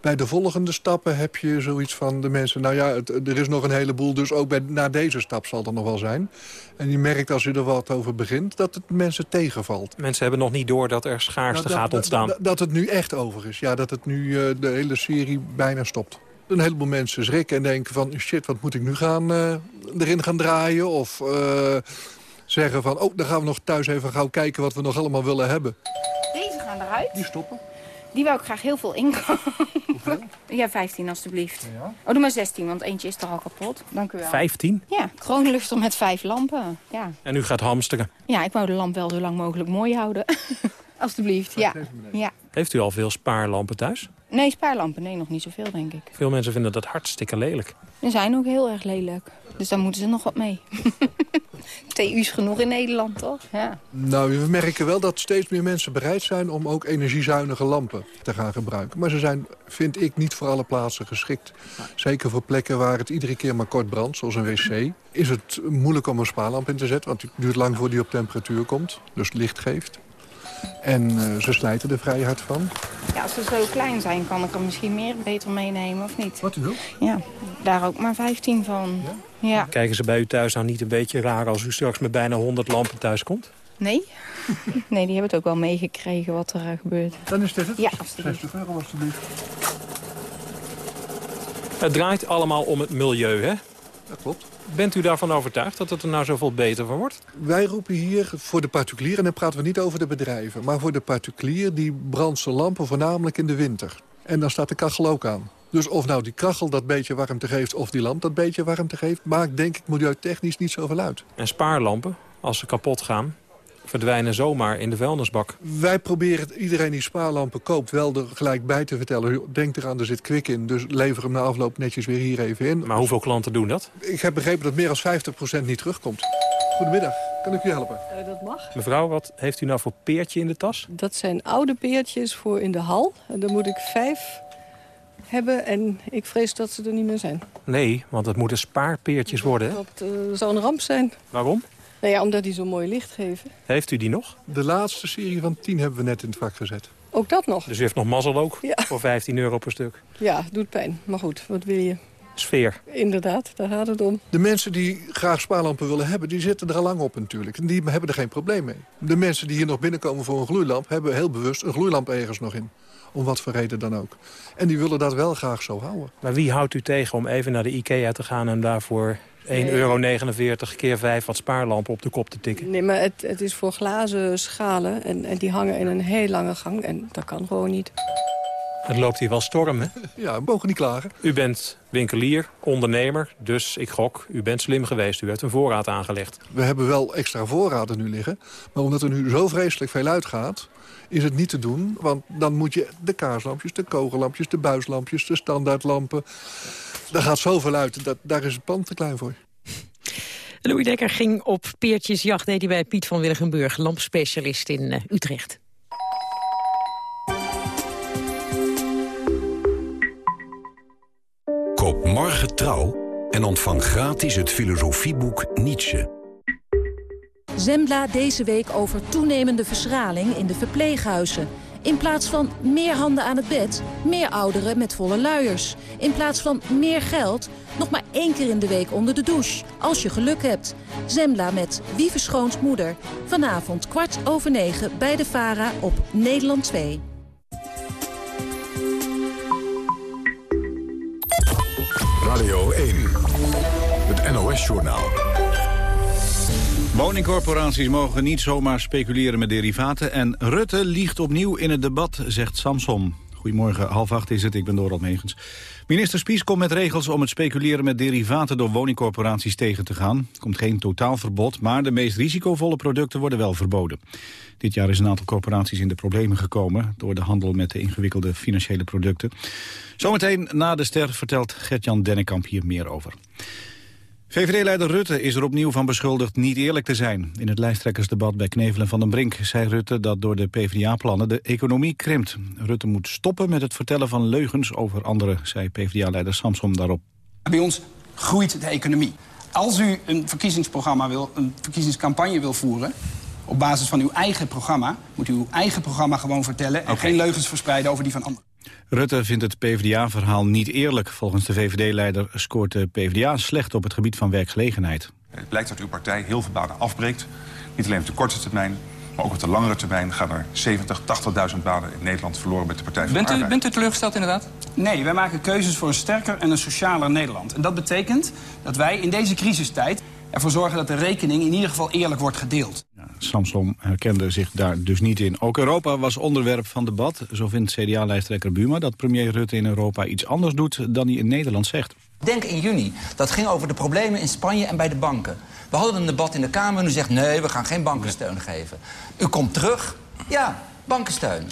Bij de volgende stappen heb je zoiets van de mensen... nou ja, het, er is nog een heleboel, dus ook bij, na deze stap zal er nog wel zijn. En je merkt als je er wat over begint, dat het mensen tegenvalt. Mensen hebben nog niet door dat er schaarste nou, gaat ontstaan. Dat, dat, het nu echt over is. Ja, dat het nu uh, de hele serie bijna stopt. Een heleboel mensen schrikken en denken van... shit, wat moet ik nu gaan, uh, erin gaan draaien? Of uh, zeggen van, oh, dan gaan we nog thuis even gauw kijken... wat we nog allemaal willen hebben. Deze gaan eruit. Die stoppen. Die wou ik graag heel veel inkopen. [laughs] Ja, 15 alstublieft. Ja. Oh, doe maar 16, want eentje is toch al kapot. Dank u wel. 15? Ja, kroonluchter met vijf lampen. Ja. En u gaat hamsteren? Ja, ik wou de lamp wel zo lang mogelijk mooi houden. [laughs] alstublieft, ja. ja. Heeft u al veel spaarlampen thuis? Nee, spaarlampen. Nee, nog niet zoveel, denk ik. Veel mensen vinden dat hartstikke lelijk. Ze zijn ook heel erg lelijk. Dus daar moeten ze nog wat mee. [laughs] TU is genoeg in Nederland, toch? Ja. Nou, we merken wel dat steeds meer mensen bereid zijn... om ook energiezuinige lampen te gaan gebruiken. Maar ze zijn, vind ik, niet voor alle plaatsen geschikt. Zeker voor plekken waar het iedere keer maar kort brandt, zoals een wc... is het moeilijk om een spaarlamp in te zetten... want het duurt lang voor die op temperatuur komt, dus licht geeft. En uh, ze slijten er vrij hard van. Ja, als ze zo klein zijn, kan ik er misschien meer beter meenemen, of niet? Wat u wil? Ja, daar ook maar 15 van. Ja? ja. Kijken ze bij u thuis nou niet een beetje raar als u straks met bijna 100 lampen thuis komt? Nee. [laughs] nee, die hebben het ook wel meegekregen wat er uh, gebeurt. Dan is dit het? Ja, 60 euro alstublieft. Het draait allemaal om het milieu, hè? Dat klopt. Bent u daarvan overtuigd dat het er nou zoveel beter van wordt? Wij roepen hier voor de particulier, en dan praten we niet over de bedrijven... maar voor de particulier, die brandt zijn lampen voornamelijk in de winter. En dan staat de kachel ook aan. Dus of nou die kachel dat beetje warmte geeft of die lamp dat beetje warmte geeft... maakt denk ik milieutechnisch niet zoveel uit. En spaarlampen, als ze kapot gaan, verdwijnen zomaar in de vuilnisbak. Wij proberen iedereen die spaarlampen koopt wel er gelijk bij te vertellen. Denk eraan, er zit kwik in, dus lever hem na afloop netjes weer hier even in. Maar hoeveel klanten doen dat? Ik heb begrepen dat meer dan 50% niet terugkomt. Goedemiddag, kan ik u helpen? Uh, dat mag. Mevrouw, wat heeft u nou voor peertje in de tas? Dat zijn oude peertjes voor in de hal. En daar moet ik vijf hebben en ik vrees dat ze er niet meer zijn. Nee, want het moeten spaarpeertjes worden. Hè? Dat uh, zou een ramp zijn. Waarom? Nou ja, omdat die zo mooi licht geven. Heeft u die nog? De laatste serie van 10 hebben we net in het vak gezet. Ook dat nog? Dus u heeft nog mazzel ook? Ja. Voor 15 euro per stuk? Ja, doet pijn. Maar goed, wat wil je? Sfeer. Inderdaad, daar gaat het om. De mensen die graag spaarlampen willen hebben, die zitten er al lang op natuurlijk. En die hebben er geen probleem mee. De mensen die hier nog binnenkomen voor een gloeilamp... hebben heel bewust een gloeilamp ergens nog in. Om wat voor reden dan ook. En die willen dat wel graag zo houden. Maar wie houdt u tegen om even naar de IKEA te gaan en daarvoor 1,49 euro keer 5 wat spaarlampen op de kop te tikken. Nee, maar het, het is voor glazen schalen en, en die hangen in een heel lange gang. En dat kan gewoon niet. Het loopt hier wel storm, hè? [laughs] Ja, we mogen niet klagen. U bent winkelier, ondernemer, dus ik gok, u bent slim geweest. U heeft een voorraad aangelegd. We hebben wel extra voorraden nu liggen. Maar omdat er nu zo vreselijk veel uitgaat, is het niet te doen. Want dan moet je de kaaslampjes, de kogellampjes, de buislampjes, de standaardlampen... Daar gaat zoveel uit, dat, daar is het pand te klein voor. [laughs] Louis Dekker ging op peertjesjacht, deed hij bij Piet van Willigenburg, lampspecialist in uh, Utrecht. Koop morgen trouw en ontvang gratis het filosofieboek Nietzsche. Zembla deze week over toenemende verschraling in de verpleeghuizen. In plaats van meer handen aan het bed, meer ouderen met volle luiers. In plaats van meer geld, nog maar één keer in de week onder de douche. Als je geluk hebt. Zembla met Wie verschoont moeder. Vanavond kwart over negen bij de VARA op Nederland 2. Radio 1, het NOS-journaal. Woningcorporaties mogen niet zomaar speculeren met derivaten... en Rutte liegt opnieuw in het debat, zegt Samson. Goedemorgen, half acht is het, ik ben Dorald Megens. Minister Spies komt met regels om het speculeren met derivaten... door woningcorporaties tegen te gaan. Er komt geen totaalverbod, maar de meest risicovolle producten worden wel verboden. Dit jaar is een aantal corporaties in de problemen gekomen... door de handel met de ingewikkelde financiële producten. Zometeen na de ster vertelt Gert-Jan Dennekamp hier meer over. VVD-leider Rutte is er opnieuw van beschuldigd niet eerlijk te zijn. In het lijsttrekkersdebat bij Knevelen van den Brink zei Rutte dat door de PvdA-plannen de economie krimpt. Rutte moet stoppen met het vertellen van leugens over anderen, zei PvdA-leider Samsom daarop. Bij ons groeit de economie. Als u een verkiezingsprogramma wil, een verkiezingscampagne wil voeren op basis van uw eigen programma... moet u uw eigen programma gewoon vertellen... en geen leugens verspreiden over die van anderen. Rutte vindt het PvdA-verhaal niet eerlijk. Volgens de VVD-leider scoort de PvdA slecht op het gebied van werkgelegenheid. Het blijkt dat uw partij heel veel banen afbreekt. Niet alleen op de korte termijn, maar ook op de langere termijn... gaan er 70, 80.000 banen in Nederland verloren met de Partij van Bent de u, Arbeid. bent u teleurgesteld inderdaad? Nee, wij maken keuzes voor een sterker en een socialer Nederland. En dat betekent dat wij in deze crisistijd ervoor zorgen dat de rekening in ieder geval eerlijk wordt gedeeld. Samsom herkende zich daar dus niet in. Ook Europa was onderwerp van debat. Zo vindt CDA-lijsttrekker Buma dat premier Rutte in Europa iets anders doet dan hij in Nederland zegt. Denk in juni. Dat ging over de problemen in Spanje en bij de banken. We hadden een debat in de Kamer en u zegt... nee, we gaan geen bankensteun geven. U komt terug. Ja, bankensteun.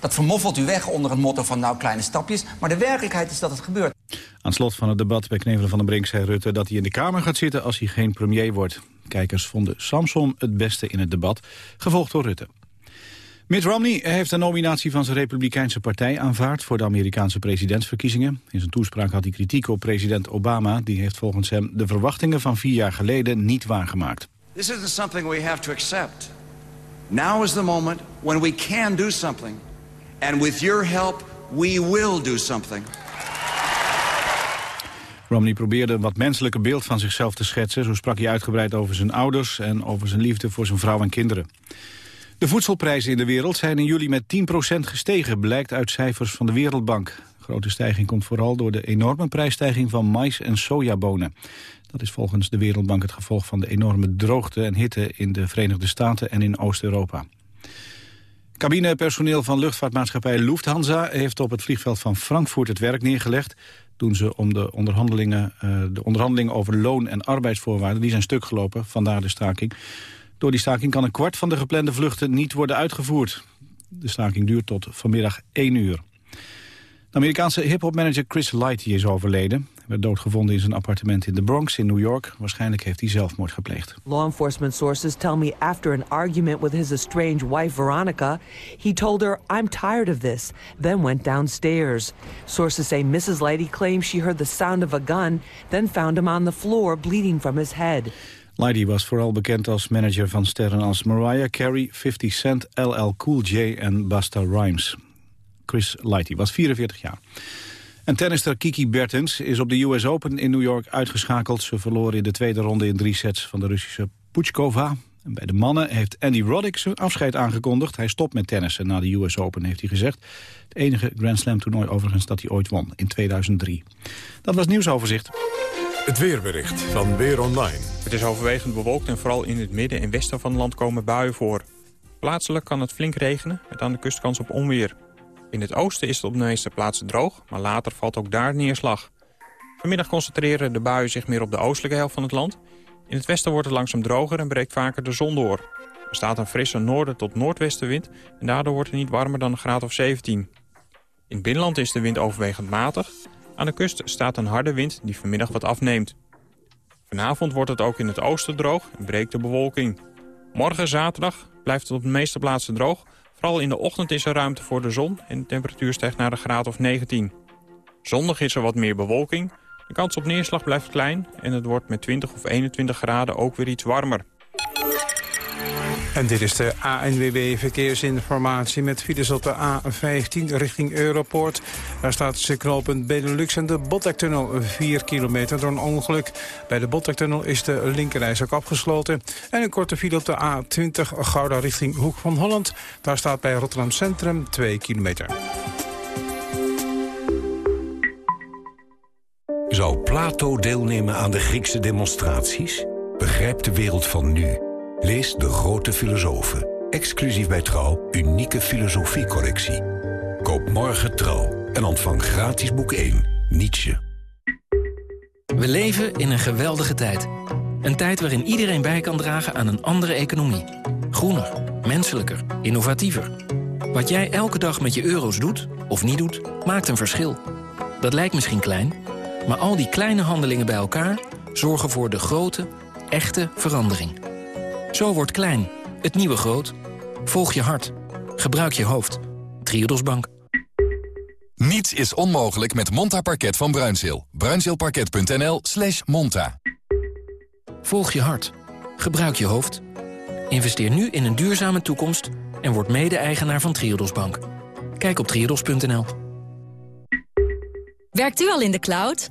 Dat vermoffelt u weg onder het motto van nou kleine stapjes. Maar de werkelijkheid is dat het gebeurt. Aan het slot van het debat bij Knevelen van den Brink zei Rutte dat hij in de Kamer gaat zitten als hij geen premier wordt. Kijkers vonden Samson het beste in het debat, gevolgd door Rutte. Mitt Romney heeft de nominatie van zijn Republikeinse partij aanvaard voor de Amerikaanse presidentsverkiezingen. In zijn toespraak had hij kritiek op president Obama. Die heeft volgens hem de verwachtingen van vier jaar geleden niet waargemaakt. This isn't something we have to accept. Now is the moment when we can do something. And with your help, we will do something. Romney probeerde een wat menselijker beeld van zichzelf te schetsen. Zo sprak hij uitgebreid over zijn ouders en over zijn liefde voor zijn vrouw en kinderen. De voedselprijzen in de wereld zijn in juli met 10% gestegen, blijkt uit cijfers van de Wereldbank. Grote stijging komt vooral door de enorme prijsstijging van mais en sojabonen. Dat is volgens de Wereldbank het gevolg van de enorme droogte en hitte in de Verenigde Staten en in Oost-Europa. Cabinepersoneel van luchtvaartmaatschappij Lufthansa heeft op het vliegveld van Frankfurt het werk neergelegd. Doen ze om de onderhandelingen, uh, de onderhandelingen over loon- en arbeidsvoorwaarden. Die zijn stuk gelopen, vandaar de staking. Door die staking kan een kwart van de geplande vluchten niet worden uitgevoerd. De staking duurt tot vanmiddag 1 uur. Amerikaanse hiphopmanager Chris Lighty is overleden. Hij werd doodgevonden in zijn appartement in de Bronx in New York. Waarschijnlijk heeft hij zelfmoord gepleegd. Law enforcement sources tell me after an argument with his estranged wife Veronica, he told her, I'm tired of this, then went downstairs. Sources say Mrs. Lighty claims she heard the sound of a gun, then found him on the floor bleeding from his head. Lighty was vooral bekend als manager van sterren als Mariah Carey, 50 Cent, LL Cool J en Busta Rhymes. Chris Lighty was 44 jaar. En tennister Kiki Bertens is op de US Open in New York uitgeschakeld. Ze verloor in de tweede ronde in drie sets van de Russische Puchkova. En bij de mannen heeft Andy Roddick zijn afscheid aangekondigd. Hij stopt met tennissen na de US Open, heeft hij gezegd. Het enige Grand Slam toernooi overigens dat hij ooit won, in 2003. Dat was nieuwsoverzicht. Het weerbericht van Weer Online. Het is overwegend bewolkt en vooral in het midden en westen van het land komen buien voor. Plaatselijk kan het flink regenen, met aan de kust kans op onweer. In het oosten is het op de meeste plaatsen droog, maar later valt ook daar neerslag. Vanmiddag concentreren de buien zich meer op de oostelijke helft van het land. In het westen wordt het langzaam droger en breekt vaker de zon door. Er staat een frisse noorden tot noordwestenwind en daardoor wordt het niet warmer dan een graad of 17. In het binnenland is de wind overwegend matig. Aan de kust staat een harde wind die vanmiddag wat afneemt. Vanavond wordt het ook in het oosten droog en breekt de bewolking. Morgen zaterdag blijft het op de meeste plaatsen droog. Vooral in de ochtend is er ruimte voor de zon en de temperatuur stijgt naar de graad of 19. Zondag is er wat meer bewolking. De kans op neerslag blijft klein en het wordt met 20 of 21 graden ook weer iets warmer. En dit is de ANWB Verkeersinformatie met files op de A15 richting Europoort. Daar staat ze Benelux en de Botlektunnel 4 kilometer door een ongeluk. Bij de Botlektunnel is de linkerreis ook afgesloten. En een korte file op de A20 Gouda richting Hoek van Holland. Daar staat bij Rotterdam Centrum 2 kilometer. Zou Plato deelnemen aan de Griekse demonstraties? Begrijp de wereld van nu. Lees De Grote Filosofen. Exclusief bij Trouw, unieke filosofiecollectie. Koop morgen Trouw en ontvang gratis boek 1, Nietzsche. We leven in een geweldige tijd. Een tijd waarin iedereen bij kan dragen aan een andere economie. Groener, menselijker, innovatiever. Wat jij elke dag met je euro's doet, of niet doet, maakt een verschil. Dat lijkt misschien klein, maar al die kleine handelingen bij elkaar... zorgen voor de grote, echte verandering. Zo wordt klein, het nieuwe groot. Volg je hart. Gebruik je hoofd. Triodos Bank. Niets is onmogelijk met Monta Parket van Bruinzeel. Bruinzeelparket.nl slash monta. Volg je hart. Gebruik je hoofd. Investeer nu in een duurzame toekomst... en word mede-eigenaar van Triodos Bank. Kijk op triodos.nl. Werkt u al in de cloud?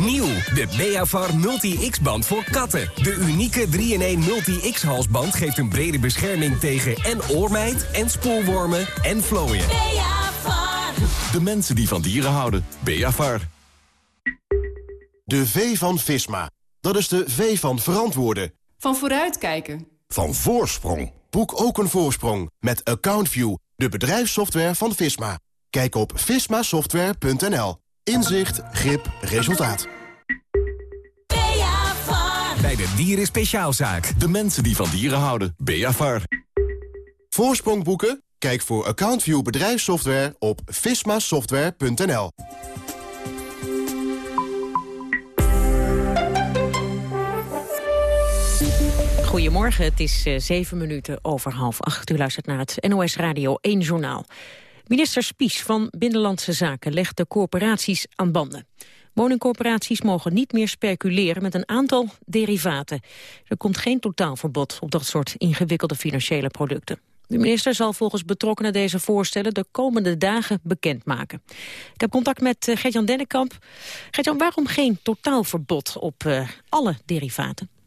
Nieuw, de Beavar Multi-X-band voor katten. De unieke 3-in-1 Multi-X-halsband geeft een brede bescherming tegen en oormijt... en spoelwormen en vlooien. Beavar. De mensen die van dieren houden. Beavar. De V van Visma. Dat is de V van verantwoorden. Van vooruitkijken. Van voorsprong. Boek ook een voorsprong met AccountView, de bedrijfssoftware van Visma. Kijk op vismasoftware.nl. Inzicht, grip, resultaat. Bij de Dieren Speciaalzaak. De mensen die van dieren houden. Beavar. Voorsprong boeken? Kijk voor AccountView bedrijfssoftware op vismasoftware.nl. Goedemorgen, het is uh, zeven minuten over half acht. U luistert naar het NOS Radio 1 Journaal. Minister Spies van Binnenlandse Zaken legt de corporaties aan banden. Woningcorporaties mogen niet meer speculeren met een aantal derivaten. Er komt geen totaalverbod op dat soort ingewikkelde financiële producten. De minister zal volgens betrokkenen deze voorstellen de komende dagen bekendmaken. Ik heb contact met uh, Gert-Jan Dennekamp. Gert-Jan, waarom geen totaalverbod op uh, alle derivaten?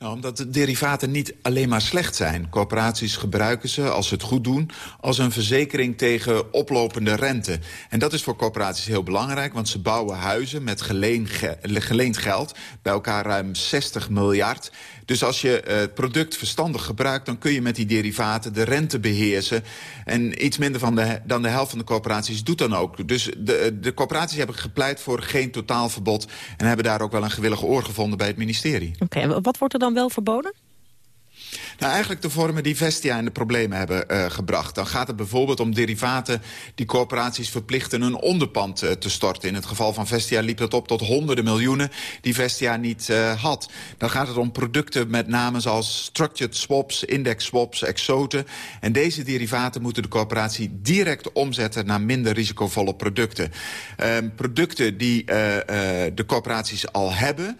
Nou, omdat de derivaten niet alleen maar slecht zijn. Corporaties gebruiken ze, als ze het goed doen... als een verzekering tegen oplopende rente. En dat is voor corporaties heel belangrijk... want ze bouwen huizen met geleen ge geleend geld. Bij elkaar ruim 60 miljard. Dus als je uh, het product verstandig gebruikt... dan kun je met die derivaten de rente beheersen. En iets minder van de, dan de helft van de corporaties doet dan ook. Dus de, de corporaties hebben gepleit voor geen totaalverbod... en hebben daar ook wel een gewillige oor gevonden bij het ministerie. Oké, okay, wat wordt er dan wel verboden? Nou, eigenlijk de vormen die Vestia in de problemen hebben uh, gebracht. Dan gaat het bijvoorbeeld om derivaten die corporaties verplichten een onderpand uh, te storten. In het geval van Vestia liep dat op tot honderden miljoenen die Vestia niet uh, had. Dan gaat het om producten met name zoals structured swaps, index swaps, exoten. En deze derivaten moeten de corporatie direct omzetten naar minder risicovolle producten. producten die de corporaties al hebben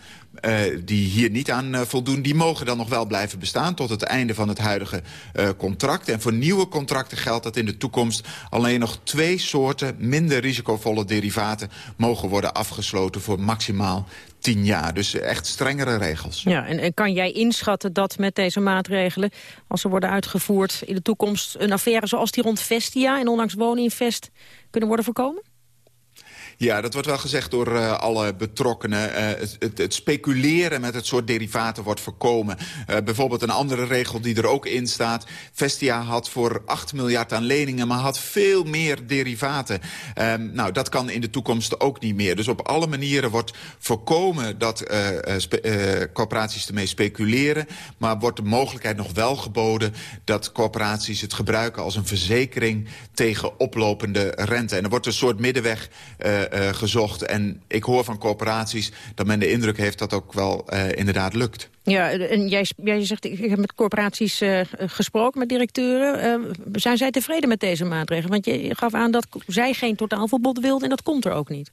die hier niet aan uh, voldoen... die mogen dan nog wel blijven bestaan tot het einde van het huidige uh, contract. En voor nieuwe contracten geldt dat in de toekomst... alleen nog twee soorten minder risicovolle derivaten... mogen worden afgesloten voor maximaal tien jaar. Dus echt strengere regels. Ja, en, en kan jij inschatten dat met deze maatregelen... als ze worden uitgevoerd in de toekomst... een affaire zoals die rond Vestia en onlangs Woninvest... kunnen worden voorkomen? Ja, dat wordt wel gezegd door uh, alle betrokkenen. Uh, het, het, speculeren met het soort derivaten wordt voorkomen. Uh, bijvoorbeeld een andere regel die er ook in staat. Vestia had voor 8 miljard aan leningen, maar had veel meer derivaten. Um, nou, dat kan in de toekomst ook niet meer. Dus op alle manieren wordt voorkomen dat corporaties ermee speculeren. Maar wordt de mogelijkheid nog wel geboden dat corporaties het gebruiken als een verzekering tegen oplopende rente. En er wordt een soort middenweg gezocht. En ik hoor van corporaties dat men de indruk heeft dat ook wel inderdaad lukt. Ja, en jij, jij zegt, ik heb met corporaties gesproken, met directeuren. zijn zij tevreden met deze maatregelen? Want je gaf aan dat zij geen totaalverbod wilden en dat komt er ook niet.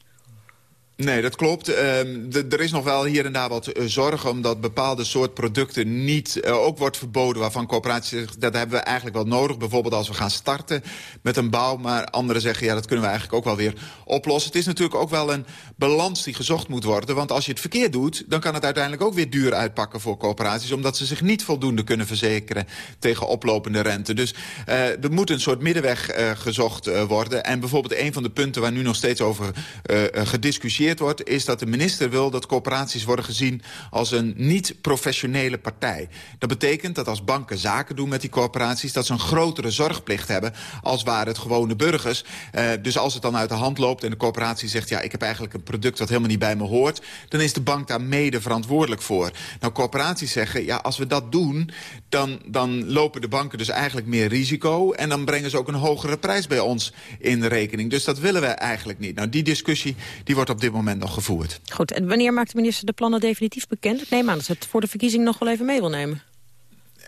Nee, dat klopt. Ehm, er is nog wel hier en daar wat uh, zorg... omdat bepaalde soort producten niet uh, ook wordt verboden... waarvan coöperaties zeggen, dat hebben we eigenlijk wel nodig. Bijvoorbeeld als we gaan starten met een bouw. Maar anderen zeggen, ja, dat kunnen we eigenlijk ook wel weer oplossen. Het is natuurlijk ook wel een balans die gezocht moet worden. Want als je het verkeerd doet, dan kan het uiteindelijk ook weer duur uitpakken voor coöperaties. Omdat ze zich niet voldoende kunnen verzekeren tegen oplopende rente. Dus uh, er moet een soort middenweg gezocht worden. En bijvoorbeeld een van de punten waar nu nog steeds over gediscussieerd wordt... is dat de minister wil dat corporaties worden gezien als een niet-professionele partij. Dat betekent dat als banken zaken doen met die corporaties... dat ze een grotere zorgplicht hebben als waren het gewone burgers. Uh, dus als het dan uit de hand loopt en de corporatie zegt... ja, ik heb eigenlijk een product dat helemaal niet bij me hoort... dan is de bank daar mede verantwoordelijk voor. Nou, corporaties zeggen, ja, als we dat doen... dan, dan lopen de banken dus eigenlijk meer risico... en dan brengen ze ook een hogere prijs bij ons in rekening. Dus dat willen we eigenlijk niet. Nou, die discussie die wordt op dit moment nog gevoerd. Goed, en wanneer maakt de minister de plannen definitief bekend? Ik neem aan dat ze het voor de verkiezing nog wel even mee wil nemen.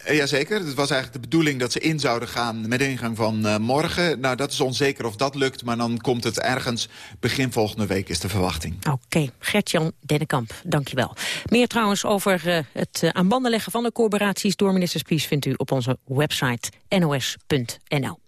Uh, jazeker, het was eigenlijk de bedoeling dat ze in zouden gaan met ingang van uh, morgen. Nou, dat is onzeker of dat lukt, maar dan komt het ergens begin volgende week is de verwachting. Oké, okay. Gertjan Dennekamp, dankjewel. Meer trouwens over uh, het aan banden leggen van de corporaties door minister Spies vindt u op onze website nos.nl.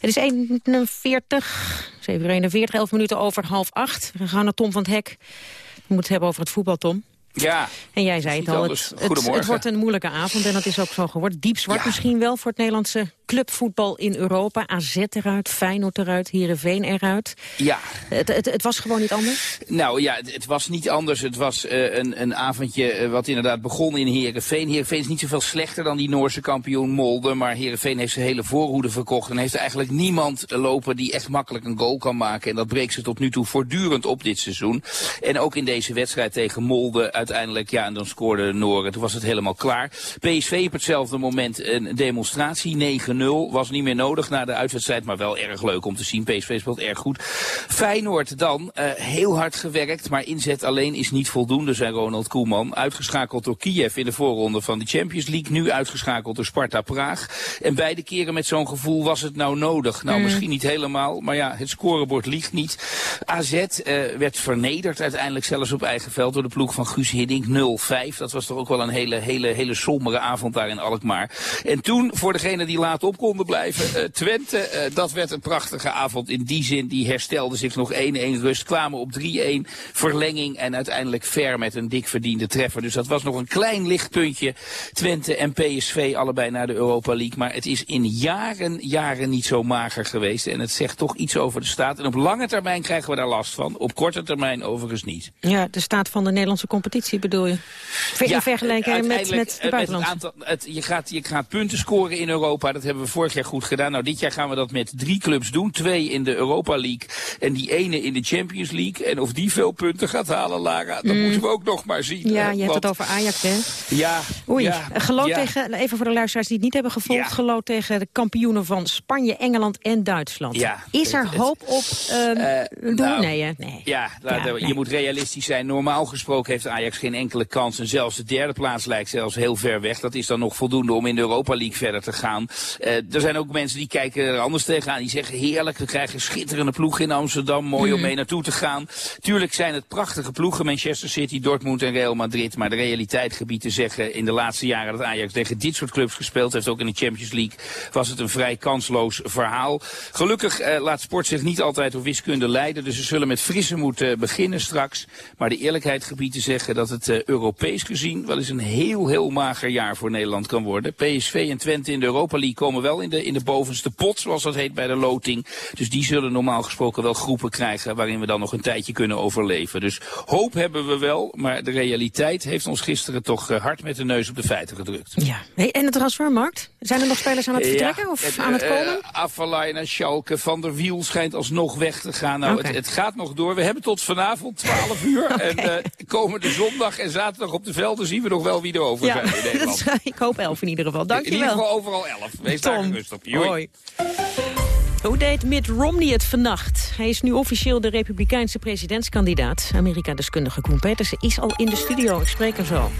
Het is 41, 7 41, 11 minuten over half 8. We gaan naar Tom van het Hek. We moeten het hebben over het voetbal, Tom. Ja. En jij zei het al, het, het, het, wordt een moeilijke avond en dat is ook zo geworden. Diep zwart ja. misschien wel voor het Nederlandse clubvoetbal in Europa. AZ eruit, Feyenoord eruit, Heerenveen eruit. Ja. Het, het, het, was gewoon niet anders? Nou ja, het, het was niet anders. Het was uh, een, een avondje uh, wat inderdaad begon in Heerenveen. Heerenveen is niet zoveel slechter dan die Noorse kampioen Molde. Maar Heerenveen heeft zijn hele voorhoede verkocht. En heeft er eigenlijk niemand lopen die echt makkelijk een goal kan maken. En dat breekt ze tot nu toe voortdurend op dit seizoen. En ook in deze wedstrijd tegen Molde uiteindelijk, ja, en dan scoorde Noren. Toen was het helemaal klaar. PSV op hetzelfde moment een demonstratie, 9 0 was niet meer nodig na de uitwedstrijd, maar wel erg leuk om te zien. PSV speelt erg goed. Feyenoord dan, uh, heel hard gewerkt, maar inzet alleen is niet voldoende, zei Ronald Koeman. Uitgeschakeld door Kiev in de voorronde van de Champions League, nu uitgeschakeld door Sparta Praag. En beide keren met zo'n gevoel was het nou nodig. Nou, mm. misschien niet helemaal, maar ja, het scorebord liegt niet. AZ uh, werd vernederd uiteindelijk zelfs op eigen veld door de ploeg van Guus Hiddink 0-5. Dat was toch ook wel een hele, hele, hele sombere avond daar in Alkmaar. En toen, voor degene die laat op konden blijven. Uh, Twente, uh, dat werd een prachtige avond in die zin. Die herstelde zich nog 1-1 rust, kwamen op 3-1 verlenging en uiteindelijk ver met een dik verdiende treffer. Dus dat was nog een klein lichtpuntje. Twente en PSV allebei naar de Europa League. Maar het is in jaren, jaren niet zo mager geweest. En het zegt toch iets over de staat. En op lange termijn krijgen we daar last van. Op korte termijn overigens niet. Ja, de staat van de Nederlandse competitie bedoel je? Ver ja, in vergelijking met, met de buitenlandse? Het aantal, het, je, gaat, je gaat punten scoren in Europa. Dat hebben we vorig jaar goed gedaan. Nou, dit jaar gaan we dat met drie clubs doen. Twee in de Europa League en die ene in de Champions League. En of die veel punten gaat halen, Lara, dat mm. moeten we ook nog maar zien. Ja, je hebt het over Ajax, hè? Ja. Oei, ja, geloof ja. tegen, even voor de luisteraars die het niet hebben gevolgd, ja. geloof tegen de kampioenen van Spanje, Engeland en Duitsland. Ja. Is er hoop op um, uh, doen? Nou, nee, hè? nee. Ja, ja je moet realistisch zijn. Normaal gesproken heeft Ajax geen enkele kans. En zelfs de derde plaats lijkt zelfs heel ver weg. Dat is dan nog voldoende om in de Europa League verder te gaan. Uh, er zijn ook mensen die kijken er anders tegenaan. Die zeggen heerlijk, we krijgen een schitterende ploeg in Amsterdam. Mooi om mee naartoe te gaan. Tuurlijk zijn het prachtige ploegen. Manchester City, Dortmund en Real Madrid. Maar de realiteit gebied te zeggen in de laatste jaren dat Ajax tegen dit soort clubs gespeeld heeft. Ook in de Champions League was het een vrij kansloos verhaal. Gelukkig uh, laat sport zich niet altijd door wiskunde leiden. Dus ze zullen met frisse moeten beginnen straks. Maar de eerlijkheid gebied te zeggen dat het Europees gezien wel eens een heel, heel mager jaar voor Nederland kan worden. PSV en Twente in de Europa League komen wel in de, in de bovenste pot, zoals dat heet bij de loting. Dus die zullen normaal gesproken wel groepen krijgen waarin we dan nog een tijdje kunnen overleven. Dus hoop hebben we wel, maar de realiteit heeft ons gisteren toch uh, hard met de neus op de feiten gedrukt. Ja, hey, en de transfermarkt? Zijn er nog spelers aan het vertrekken ja, of het, aan het komen? Uh, Afvalijn en Schalke, Van der Wiel schijnt alsnog weg te gaan. Nou, okay. het, het, gaat nog door. We hebben tot vanavond 12 [laughs] uur. okay. En uh, komende zondag en zaterdag op de velden zien we nog wel wie er over ja, zijn in [laughs] Nederland. Ik hoop 11 in ieder geval. Dank je wel. In ieder geval overal 11. Wees Tom. Hoi. Hoe deed Mitt Romney het vannacht? Hij is nu officieel de republikeinse presidentskandidaat. Amerika-deskundige Koen Petersen is al in de studio. Ik spreek hem zo.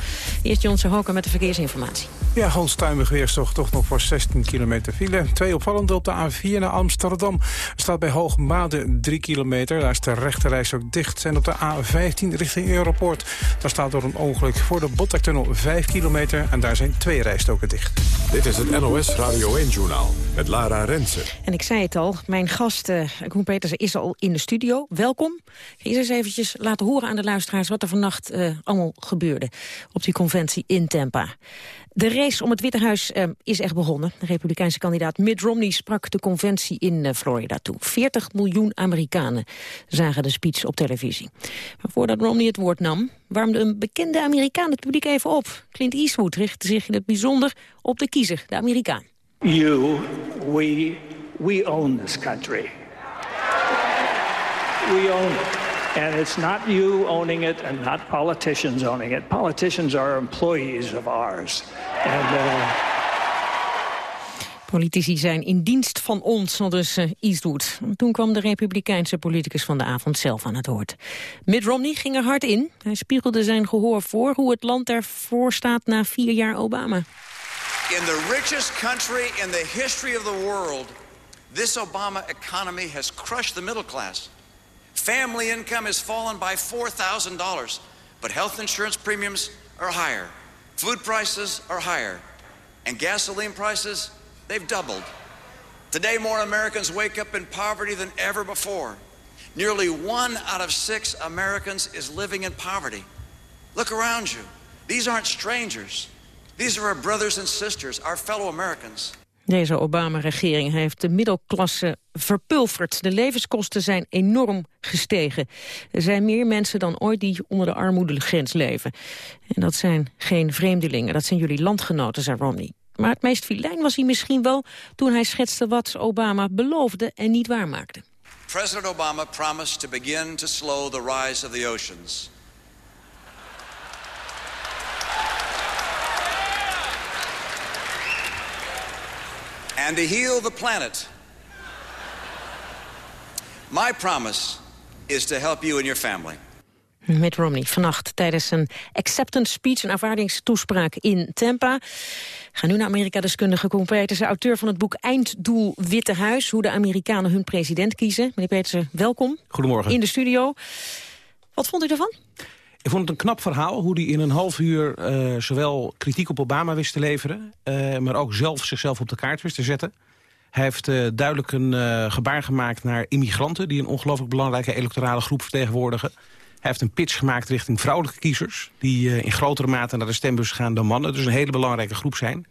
Eerst Jonse Hoker met de verkeersinformatie. Ja, onstuimig weerstocht toch nog voor 16 kilometer file. Twee opvallende op de A4 naar Amsterdam. Er staat bij Hoogmade 3 kilometer. Daar is de rechterreis ook dicht. En op de A15 richting Europort. Daar staat door een ongeluk voor de Botlektunnel 5 kilometer. En daar zijn twee rijstoken dicht. Dit is het NOS Radio 1-journaal met Lara Rensen. En ik zei het al, mijn gast uh, Koen Petersen is al in de studio. Welkom. Ga eens eventjes laten horen aan de luisteraars... wat er vannacht uh, allemaal gebeurde op die conventie in Tampa. De race om het Witte Huis uh, is echt begonnen. De republikeinse kandidaat Mitt Romney sprak de conventie in uh, Florida toe. 40 miljoen Amerikanen zagen de speech op televisie. Maar voordat Romney het woord nam, warmde een bekende Amerikaan het publiek even op. Clint Eastwood richtte zich in het bijzonder op de kiezer, de Amerikaan. You, we, we own this country. We own it. And it's not you owning it and not politicians owning it. Politicians are employees of ours. And, uh... Politici zijn in dienst van ons, al dus uh, Eastwood. Toen kwam de republikeinse politicus van de avond zelf aan het woord. Mitt Romney ging er hard in. Hij spiegelde zijn gehoor voor hoe het land ervoor staat na vier jaar Obama. In the richest country in the history of the world, this Obama economy has crushed the middle class. Family income has fallen by $4,000, but health insurance premiums are higher. Food prices are higher. And gasoline prices, they've doubled. Today, more Americans wake up in poverty than ever before. Nearly one out of six Americans is living in poverty. Look around you. These aren't strangers. These are our brothers and sisters, our fellow Americans. Deze Obama-regering heeft de middelklasse verpulverd. De levenskosten zijn enorm gestegen. Er zijn meer mensen dan ooit die onder de armoedegrens leven. En dat zijn geen vreemdelingen, dat zijn jullie landgenoten, zei Romney. Maar het meest filijn was hij misschien wel toen hij schetste wat Obama beloofde en niet waarmaakte. President Obama promised to begin to slow the rise of the oceans. And to heal the planet. My promise is to help you and your family. Mitt Romney vannacht tijdens een acceptance speech, een aanvaardingstoespraak in Tampa. Ga nu naar Amerika-deskundige Koen Petersen, auteur van het boek Einddoel Witte Huis, hoe de Amerikanen hun president kiezen. Meneer Petersen, welkom. Goedemorgen. In de studio. Wat vond u ervan? Ik vond het een knap verhaal hoe hij in een half uur uh, zowel kritiek op Obama wist te leveren... Uh, maar ook zelf zichzelf op de kaart wist te zetten. Hij heeft uh, duidelijk een gebaar gemaakt naar immigranten... die een ongelooflijk belangrijke electorale groep vertegenwoordigen. Hij heeft een pitch gemaakt richting vrouwelijke kiezers... die in grotere mate naar de stembus gaan dan mannen. Dus een hele belangrijke groep zijn.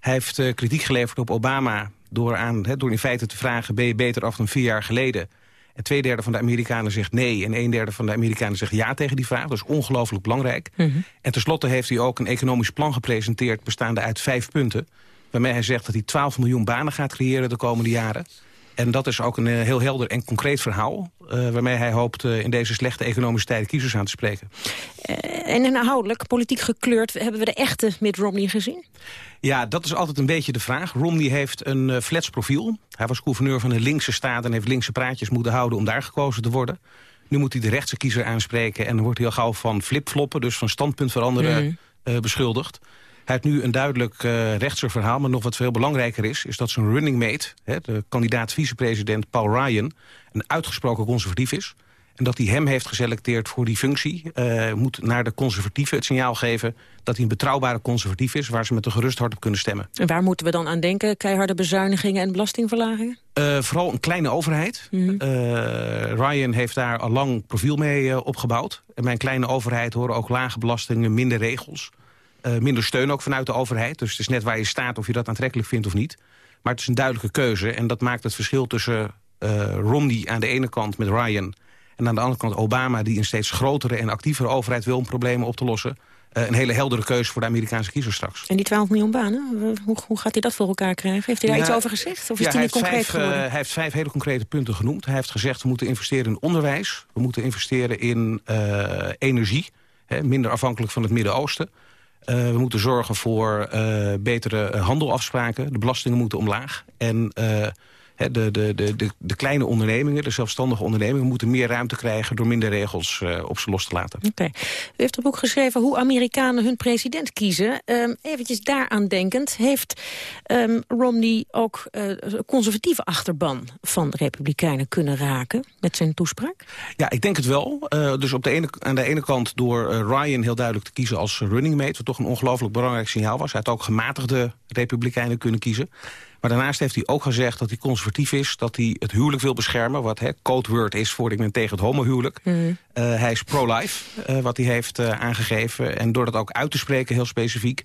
Hij heeft kritiek geleverd op Obama door, aan, door in feite te vragen... ben je beter af dan vier jaar geleden... En twee derde van de Amerikanen zegt nee en een derde van de Amerikanen zegt ja tegen die vraag. Dat is ongelooflijk belangrijk. Mm -hmm. En tenslotte heeft hij ook een economisch plan gepresenteerd... bestaande uit vijf punten. Waarmee hij zegt dat hij 12 miljoen banen gaat creëren de komende jaren. En dat is ook een uh, heel helder en concreet verhaal... Uh, waarmee hij hoopt uh, in deze slechte economische tijden kiezers aan te spreken. en inhoudelijk, politiek gekleurd, hebben we de echte Mitt Romney gezien? Ja, dat is altijd een beetje de vraag. Romney heeft een uh, flats profiel. Hij was gouverneur van een linkse staat en heeft linkse praatjes moeten houden om daar gekozen te worden. Nu moet hij de rechtse kiezer aanspreken en dan wordt hij al gauw van flipfloppen, dus van standpunt veranderen, mm. uh, beschuldigd. Hij heeft nu een duidelijk uh, rechtser verhaal, maar nog wat veel belangrijker is... is dat zijn running mate, hè, de kandidaat vicepresident Paul Ryan... een uitgesproken conservatief is. En dat hij hem heeft geselecteerd voor die functie... Uh, moet naar de conservatieven het signaal geven... dat hij een betrouwbare conservatief is... waar ze met een gerust hart op kunnen stemmen. En waar moeten we dan aan denken? Keiharde bezuinigingen en belastingverlagingen? Uh, vooral een kleine overheid. Mm -hmm. uh, Ryan heeft daar al lang profiel mee opgebouwd. En bij een kleine overheid horen ook lage belastingen, minder regels... Uh, minder steun ook vanuit de overheid. Dus het is net waar je staat of je dat aantrekkelijk vindt of niet. Maar het is een duidelijke keuze. En dat maakt het verschil tussen uh, Romney aan de ene kant met Ryan... en aan de andere kant Obama die een steeds grotere en actievere overheid wil... om problemen op te lossen. Uh, een hele heldere keuze voor de Amerikaanse kiezers straks. En die 12 miljoen banen, hoe, hoe gaat hij dat voor elkaar krijgen? Heeft hij daar ja, iets over gezegd? Of is ja, hij niet concreet vijf, hij heeft vijf hele concrete punten genoemd. Hij heeft gezegd, we moeten investeren in onderwijs. We moeten investeren in energie. Hè, minder afhankelijk van het Midden-Oosten. Uh, we moeten zorgen voor uh, betere handelafspraken. De belastingen moeten omlaag. En de, de, de, de, kleine ondernemingen, de zelfstandige ondernemingen... moeten meer ruimte krijgen door minder regels uh, op ze los te laten. Oké. U heeft een boek geschreven hoe Amerikanen hun president kiezen. Um, eventjes daaraan denkend, heeft um, Romney ook uh, conservatieve achterban van de Republikeinen kunnen raken met zijn toespraak? Ja, ik denk het wel. Uh, dus op de ene, aan de ene kant door Ryan heel duidelijk te kiezen als running mate... wat toch een ongelooflijk belangrijk signaal was. Hij had ook gematigde Republikeinen kunnen kiezen. Maar daarnaast heeft hij ook gezegd dat hij conservatief is... dat hij het huwelijk wil beschermen, wat hè, codeword is voor ik ben tegen het homohuwelijk. Mm. Uh, hij is pro-life, uh, wat hij heeft uh, aangegeven. En door dat ook uit te spreken, heel specifiek...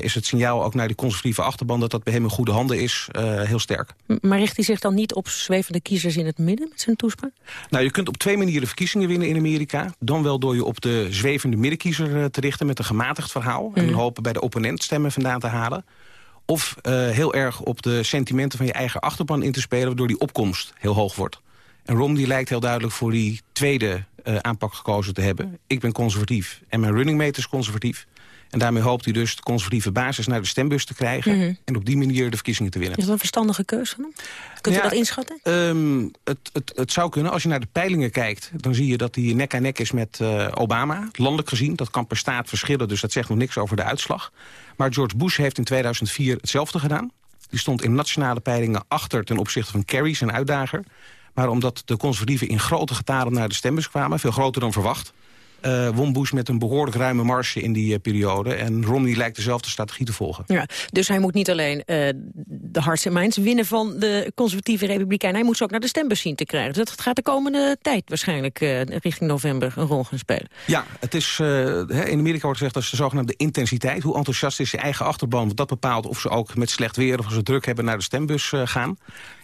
Is het signaal ook naar die conservatieve achterban... dat dat bij hem in goede handen is, heel sterk. Maar richt hij zich dan niet op zwevende kiezers in het midden met zijn toespraak? Nou, je kunt op twee manieren verkiezingen winnen in Amerika. Dan wel door je op de zwevende middenkiezer te richten met een gematigd verhaal... Mm. en hopen bij de opponent stemmen vandaan te halen. Of heel erg op de sentimenten van je eigen achterban in te spelen... waardoor die opkomst heel hoog wordt. En Romney lijkt heel duidelijk voor die tweede aanpak gekozen te hebben. Ik ben conservatief en mijn running mate is conservatief... En daarmee hoopt hij dus de conservatieve basis naar de stembus te krijgen... Mm -hmm. en op die manier de verkiezingen te winnen. Is dat een verstandige keuze van hem? Kunt ja, u dat inschatten? Um, het, het, het zou kunnen. Als je naar de peilingen kijkt... dan zie je dat hij nek aan nek is met uh, Obama. Landelijk gezien, dat kan per staat verschillen... dus dat zegt nog niks over de uitslag. Maar George Bush heeft in 2004 hetzelfde gedaan. Die stond in nationale peilingen achter ten opzichte van Kerry, zijn uitdager. Maar omdat de conservatieven in grote getalen naar de stembus kwamen... veel groter dan verwacht uh, won Bush met een behoorlijk ruime marge in die uh, periode. En Romney lijkt dezelfde strategie te volgen. Ja, dus hij moet niet alleen uh, de hearts en minds winnen van de conservatieve republikein. Hij moet ze ook naar de stembus zien te krijgen. Dus dat gaat de komende tijd waarschijnlijk richting november een rol gaan spelen. Ja, het is, in Amerika wordt gezegd dat is de zogenaamde intensiteit. Hoe enthousiast is je eigen achterban. Want dat bepaalt of ze ook met slecht weer of als ze druk hebben naar de stembus gaan.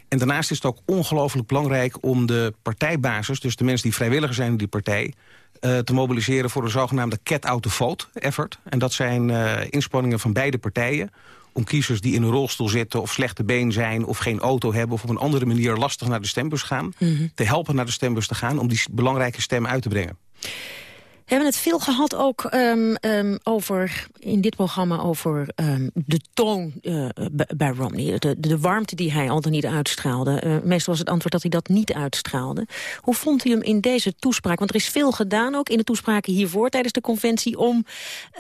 En daarnaast is het ook ongelooflijk belangrijk om de partijbasis... dus de mensen die vrijwilliger zijn in die partij... Uh, te mobiliseren voor de zogenaamde cat-out-the-vote effort. En dat zijn uh, inspanningen van beide partijen om kiezers die in een rolstoel zitten of slechte been zijn... of geen auto hebben of op een andere manier lastig naar de stembus gaan... Mm -hmm. te helpen naar de stembus te gaan om die belangrijke stem uit te brengen. We hebben het veel gehad ook um, um, over, in dit programma over um, de toon uh, bij Romney. De, de, warmte die hij al dan niet uitstraalde. Uh, meestal was het antwoord dat hij dat niet uitstraalde. Hoe vond u hem in deze toespraak? Want er is veel gedaan ook in de toespraken hiervoor tijdens de conventie... om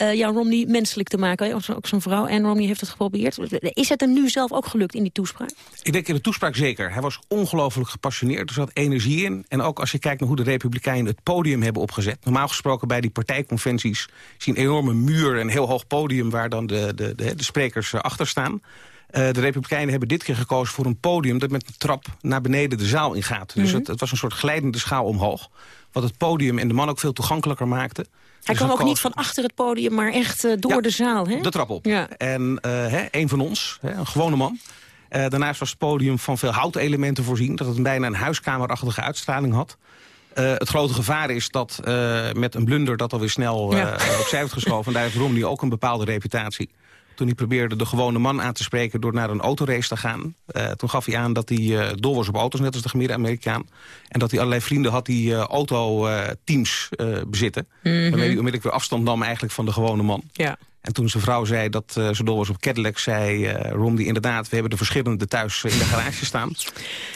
uh, ja, Romney menselijk te maken. Ook zijn vrouw en Romney heeft het geprobeerd. Is het hem nu zelf ook gelukt in die toespraak? Ik denk in de toespraak zeker. Hij was ongelooflijk gepassioneerd. Er zat energie in. En ook als je kijkt naar hoe de Republikeinen het podium hebben opgezet. Normaal gesproken bij die partijconventies... zie een enorme muur, een heel hoog podium... waar dan de, de, de, de sprekers uh, achter staan. Uh, de Republikeinen hebben dit keer gekozen voor een podium... dat met een trap naar beneden de zaal ingaat. Dus mm -hmm. het, het, was een soort glijdende schaal omhoog. Wat het podium en de man ook veel toegankelijker maakte. Hij dus kwam ook niet van achter het podium, maar echt uh, door ja, de zaal. Hè? de trap op. Ja. En hè, een van ons, hè, een gewone man... Uh, daarnaast was het podium van veel houtelementen voorzien... dat het bijna een huiskamerachtige uitstraling had. Uh, het grote gevaar is dat uh, met een blunder dat alweer snel uh, ja. [laughs] opzij wordt geschoven. En daar heeft Romney ook een bepaalde reputatie. Toen hij probeerde de gewone man aan te spreken door naar een autorace te gaan. toen gaf hij aan dat hij dol was op auto's, net als de gemiddelde Amerikaan. En dat hij allerlei vrienden had die autoteams bezitten. Mm -hmm. Waarmee hij onmiddellijk weer afstand nam eigenlijk van de gewone man. Ja. En toen zijn vrouw zei dat uh, ze dol was op Cadillac... zei uh, Romney inderdaad, we hebben de verschillende thuis in de garage staan.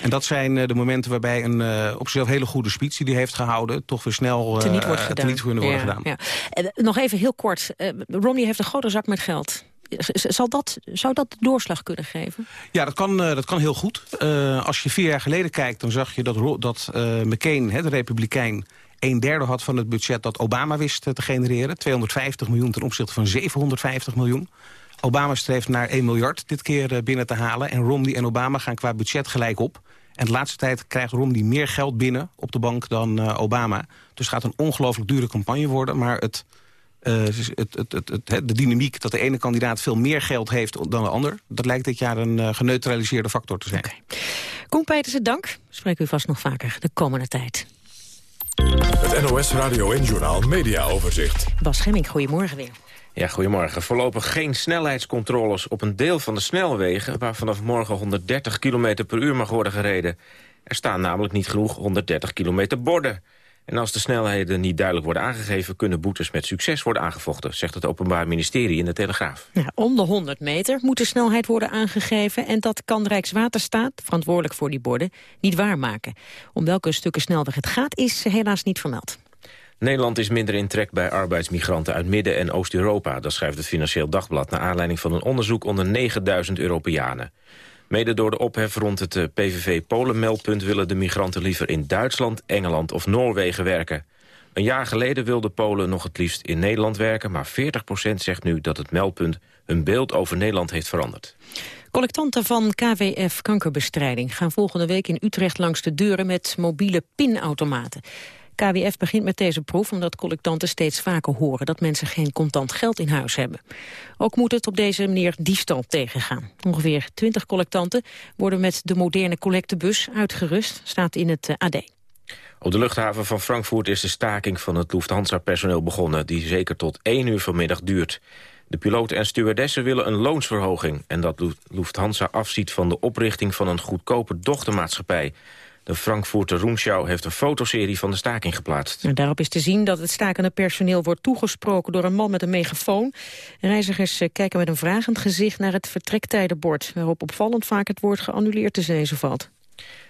En dat zijn de momenten waarbij een op zichzelf hele goede speech... die hij heeft gehouden, toch weer snel teniet wordt gedaan. Teniet kunnen worden ja, gedaan. Ja. En, nog even heel kort. Romney heeft een grote zak met geld. Zal dat, zou dat doorslag kunnen geven? Ja, dat kan, dat kan heel goed. als je vier jaar geleden kijkt, dan zag je dat, dat McCain, hè, de republikein een derde had van het budget dat Obama wist te genereren. 250 miljoen ten opzichte van 750 miljoen. Obama streeft naar 1 miljard dit keer binnen te halen. En Romney en Obama gaan qua budget gelijk op. En de laatste tijd krijgt Romney meer geld binnen op de bank dan uh, Obama. Dus het gaat een ongelooflijk dure campagne worden. Maar het, het, het, de dynamiek dat de ene kandidaat veel meer geld heeft dan de ander... dat lijkt dit jaar een geneutraliseerde factor te zijn. Okay. Koen Petersen, dank. Spreken u vast nog vaker de komende tijd. Het NOS Radio en Journal Media Overzicht. Bas Gemming, goedemorgen weer. Ja, goedemorgen. Voorlopig geen snelheidscontroles op een deel van de snelwegen... waar vanaf morgen 130 km per uur mag worden gereden. Er staan namelijk niet genoeg 130 kilometer borden. En als de snelheden niet duidelijk worden aangegeven... kunnen boetes met succes worden aangevochten, zegt het Openbaar Ministerie in de Telegraaf. Ja, om de 100 meter moet de snelheid worden aangegeven... en dat kan Rijkswaterstaat, verantwoordelijk voor die borden, niet waarmaken. Om welke stukken snelweg het gaat, is helaas niet vermeld. Nederland is minder in trek bij arbeidsmigranten uit Midden- en Oost-Europa. Dat schrijft het Financieel Dagblad naar aanleiding van een onderzoek onder 9000 Europeanen. Mede door de ophef rond het eh, PVV-Polen-meldpunt... willen de migranten liever in Duitsland, Engeland of Noorwegen werken. Een jaar geleden wilden Polen nog het liefst in Nederland werken... maar 40% zegt nu dat het meldpunt hun beeld over Nederland heeft veranderd. Collectanten van KWF Kankerbestrijding gaan volgende week in Utrecht langs de deuren met mobiele pinautomaten. KWF begint met deze proef omdat collectanten steeds vaker horen dat mensen geen contant geld in huis hebben. Ook moet het op deze manier diefstal tegengaan. Ongeveer 20 collectanten worden met de moderne collectebus uitgerust, staat in het eh, AD. Op de luchthaven van Frankfurt is de staking van het Lufthansa-personeel begonnen... die zeker tot 1 uur vanmiddag duurt. De piloten en stewardessen willen een loonsverhoging... en dat Lufthansa afziet van de oprichting van een goedkope dochtermaatschappij. De Frankfurter Rundschau heeft een fotoserie van de staking geplaatst. En daarop is te zien dat het stakende personeel wordt toegesproken door een man met een megafoon. Reizigers eh, kijken met een vragend gezicht naar het vertrektijdenbord... waarop opvallend vaak het woord geannuleerd te lezen valt.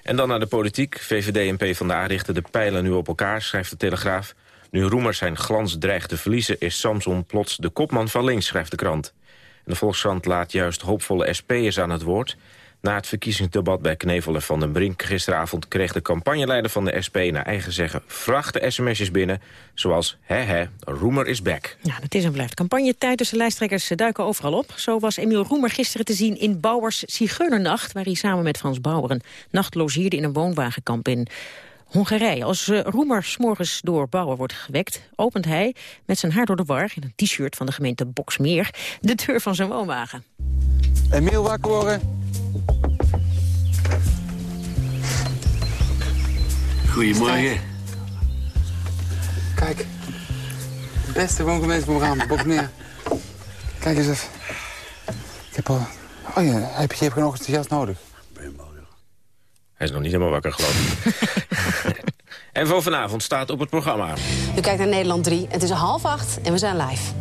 En dan naar de politiek. VVD en PvdA richten de pijlen nu op elkaar, schrijft de Telegraaf. Nu Roemer zijn glans dreigt te verliezen... is Samson plots de kopman van links, schrijft de krant. En de Volkskrant laat juist hoopvolle SP'ers aan het woord... Na het verkiezingsdebat bij Knevel en Van den Brink gisteravond... kreeg de campagneleider van de SP naar eigen zeggen vrachten sms'jes binnen. Zoals, hè hè, Roemer is back. Ja, het is en blijft campagnetijd, dus de lijsttrekkers duiken overal op. Zo was Emiel Roemer gisteren te zien in Bouwers Zigeunernacht... waar hij samen met Frans Bauer een nacht logeerde in een woonwagenkamp in... Hongarije. Als uh, Roemer s'morgens door Bauer wordt gewekt... opent hij met zijn haar door de war... in een t-shirt van de gemeente Boksmeer... de deur van zijn woonwagen. Emiel, wakker worden. Goedemorgen. Kijk, de beste Brabant, Boksmeer. Kijk eens even. Ik heb al... Oh ja, heb je, heb nog eens jas nodig? Hij is nog niet helemaal wakker, geloof ik. [laughs] en voor vanavond staat op het programma. U kijkt naar Nederland 3. Het is half acht en we zijn live.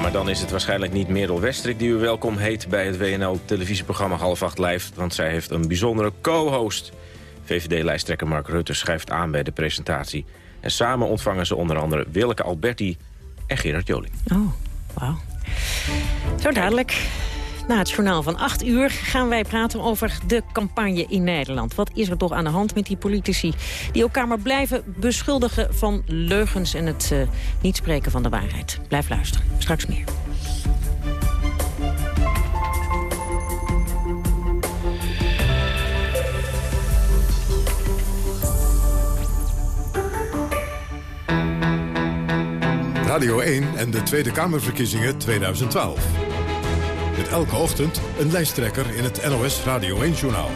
Maar dan is het waarschijnlijk niet Merel Westrik die u welkom heet... bij het WNL-televisieprogramma Half Acht Live... want zij heeft een bijzondere co-host. VVD-lijsttrekker Mark Rutte schrijft aan bij de presentatie. En samen ontvangen ze onder andere Willeke Alberti en Gerard Joling. Oh, wauw. Zo dadelijk. Na het journaal van 8 uur gaan wij praten over de campagne in Nederland. Wat is er toch aan de hand met die politici die elkaar maar blijven beschuldigen van leugens en het uh, niet spreken van de waarheid? Blijf luisteren. Straks meer. Radio 1 en de Tweede Kamerverkiezingen 2012. Met elke ochtend een lijsttrekker in het NOS Radio 1-journaal.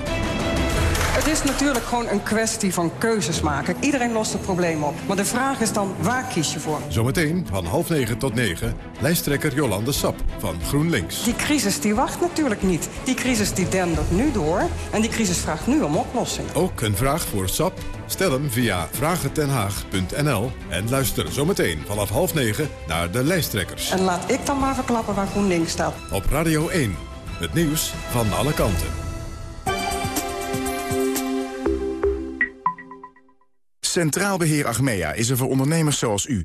Het is natuurlijk gewoon een kwestie van keuzes maken. Iedereen lost het probleem op. Maar de vraag is dan, waar kies je voor? Zometeen van half negen tot negen, lijsttrekker Jolande Sap van GroenLinks. Die crisis die wacht natuurlijk niet. Die crisis die dendert nu door en die crisis vraagt nu om oplossing. Ook een vraag voor Sap? Stel hem via vragentenhaag.nl en luister zometeen vanaf half negen naar de lijsttrekkers. En laat ik dan maar verklappen waar GroenLinks staat. Op Radio 1, het nieuws van alle kanten. Centraal Beheer Achmea is er voor ondernemers zoals u.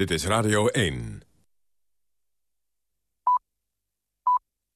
Dit is Radio 1.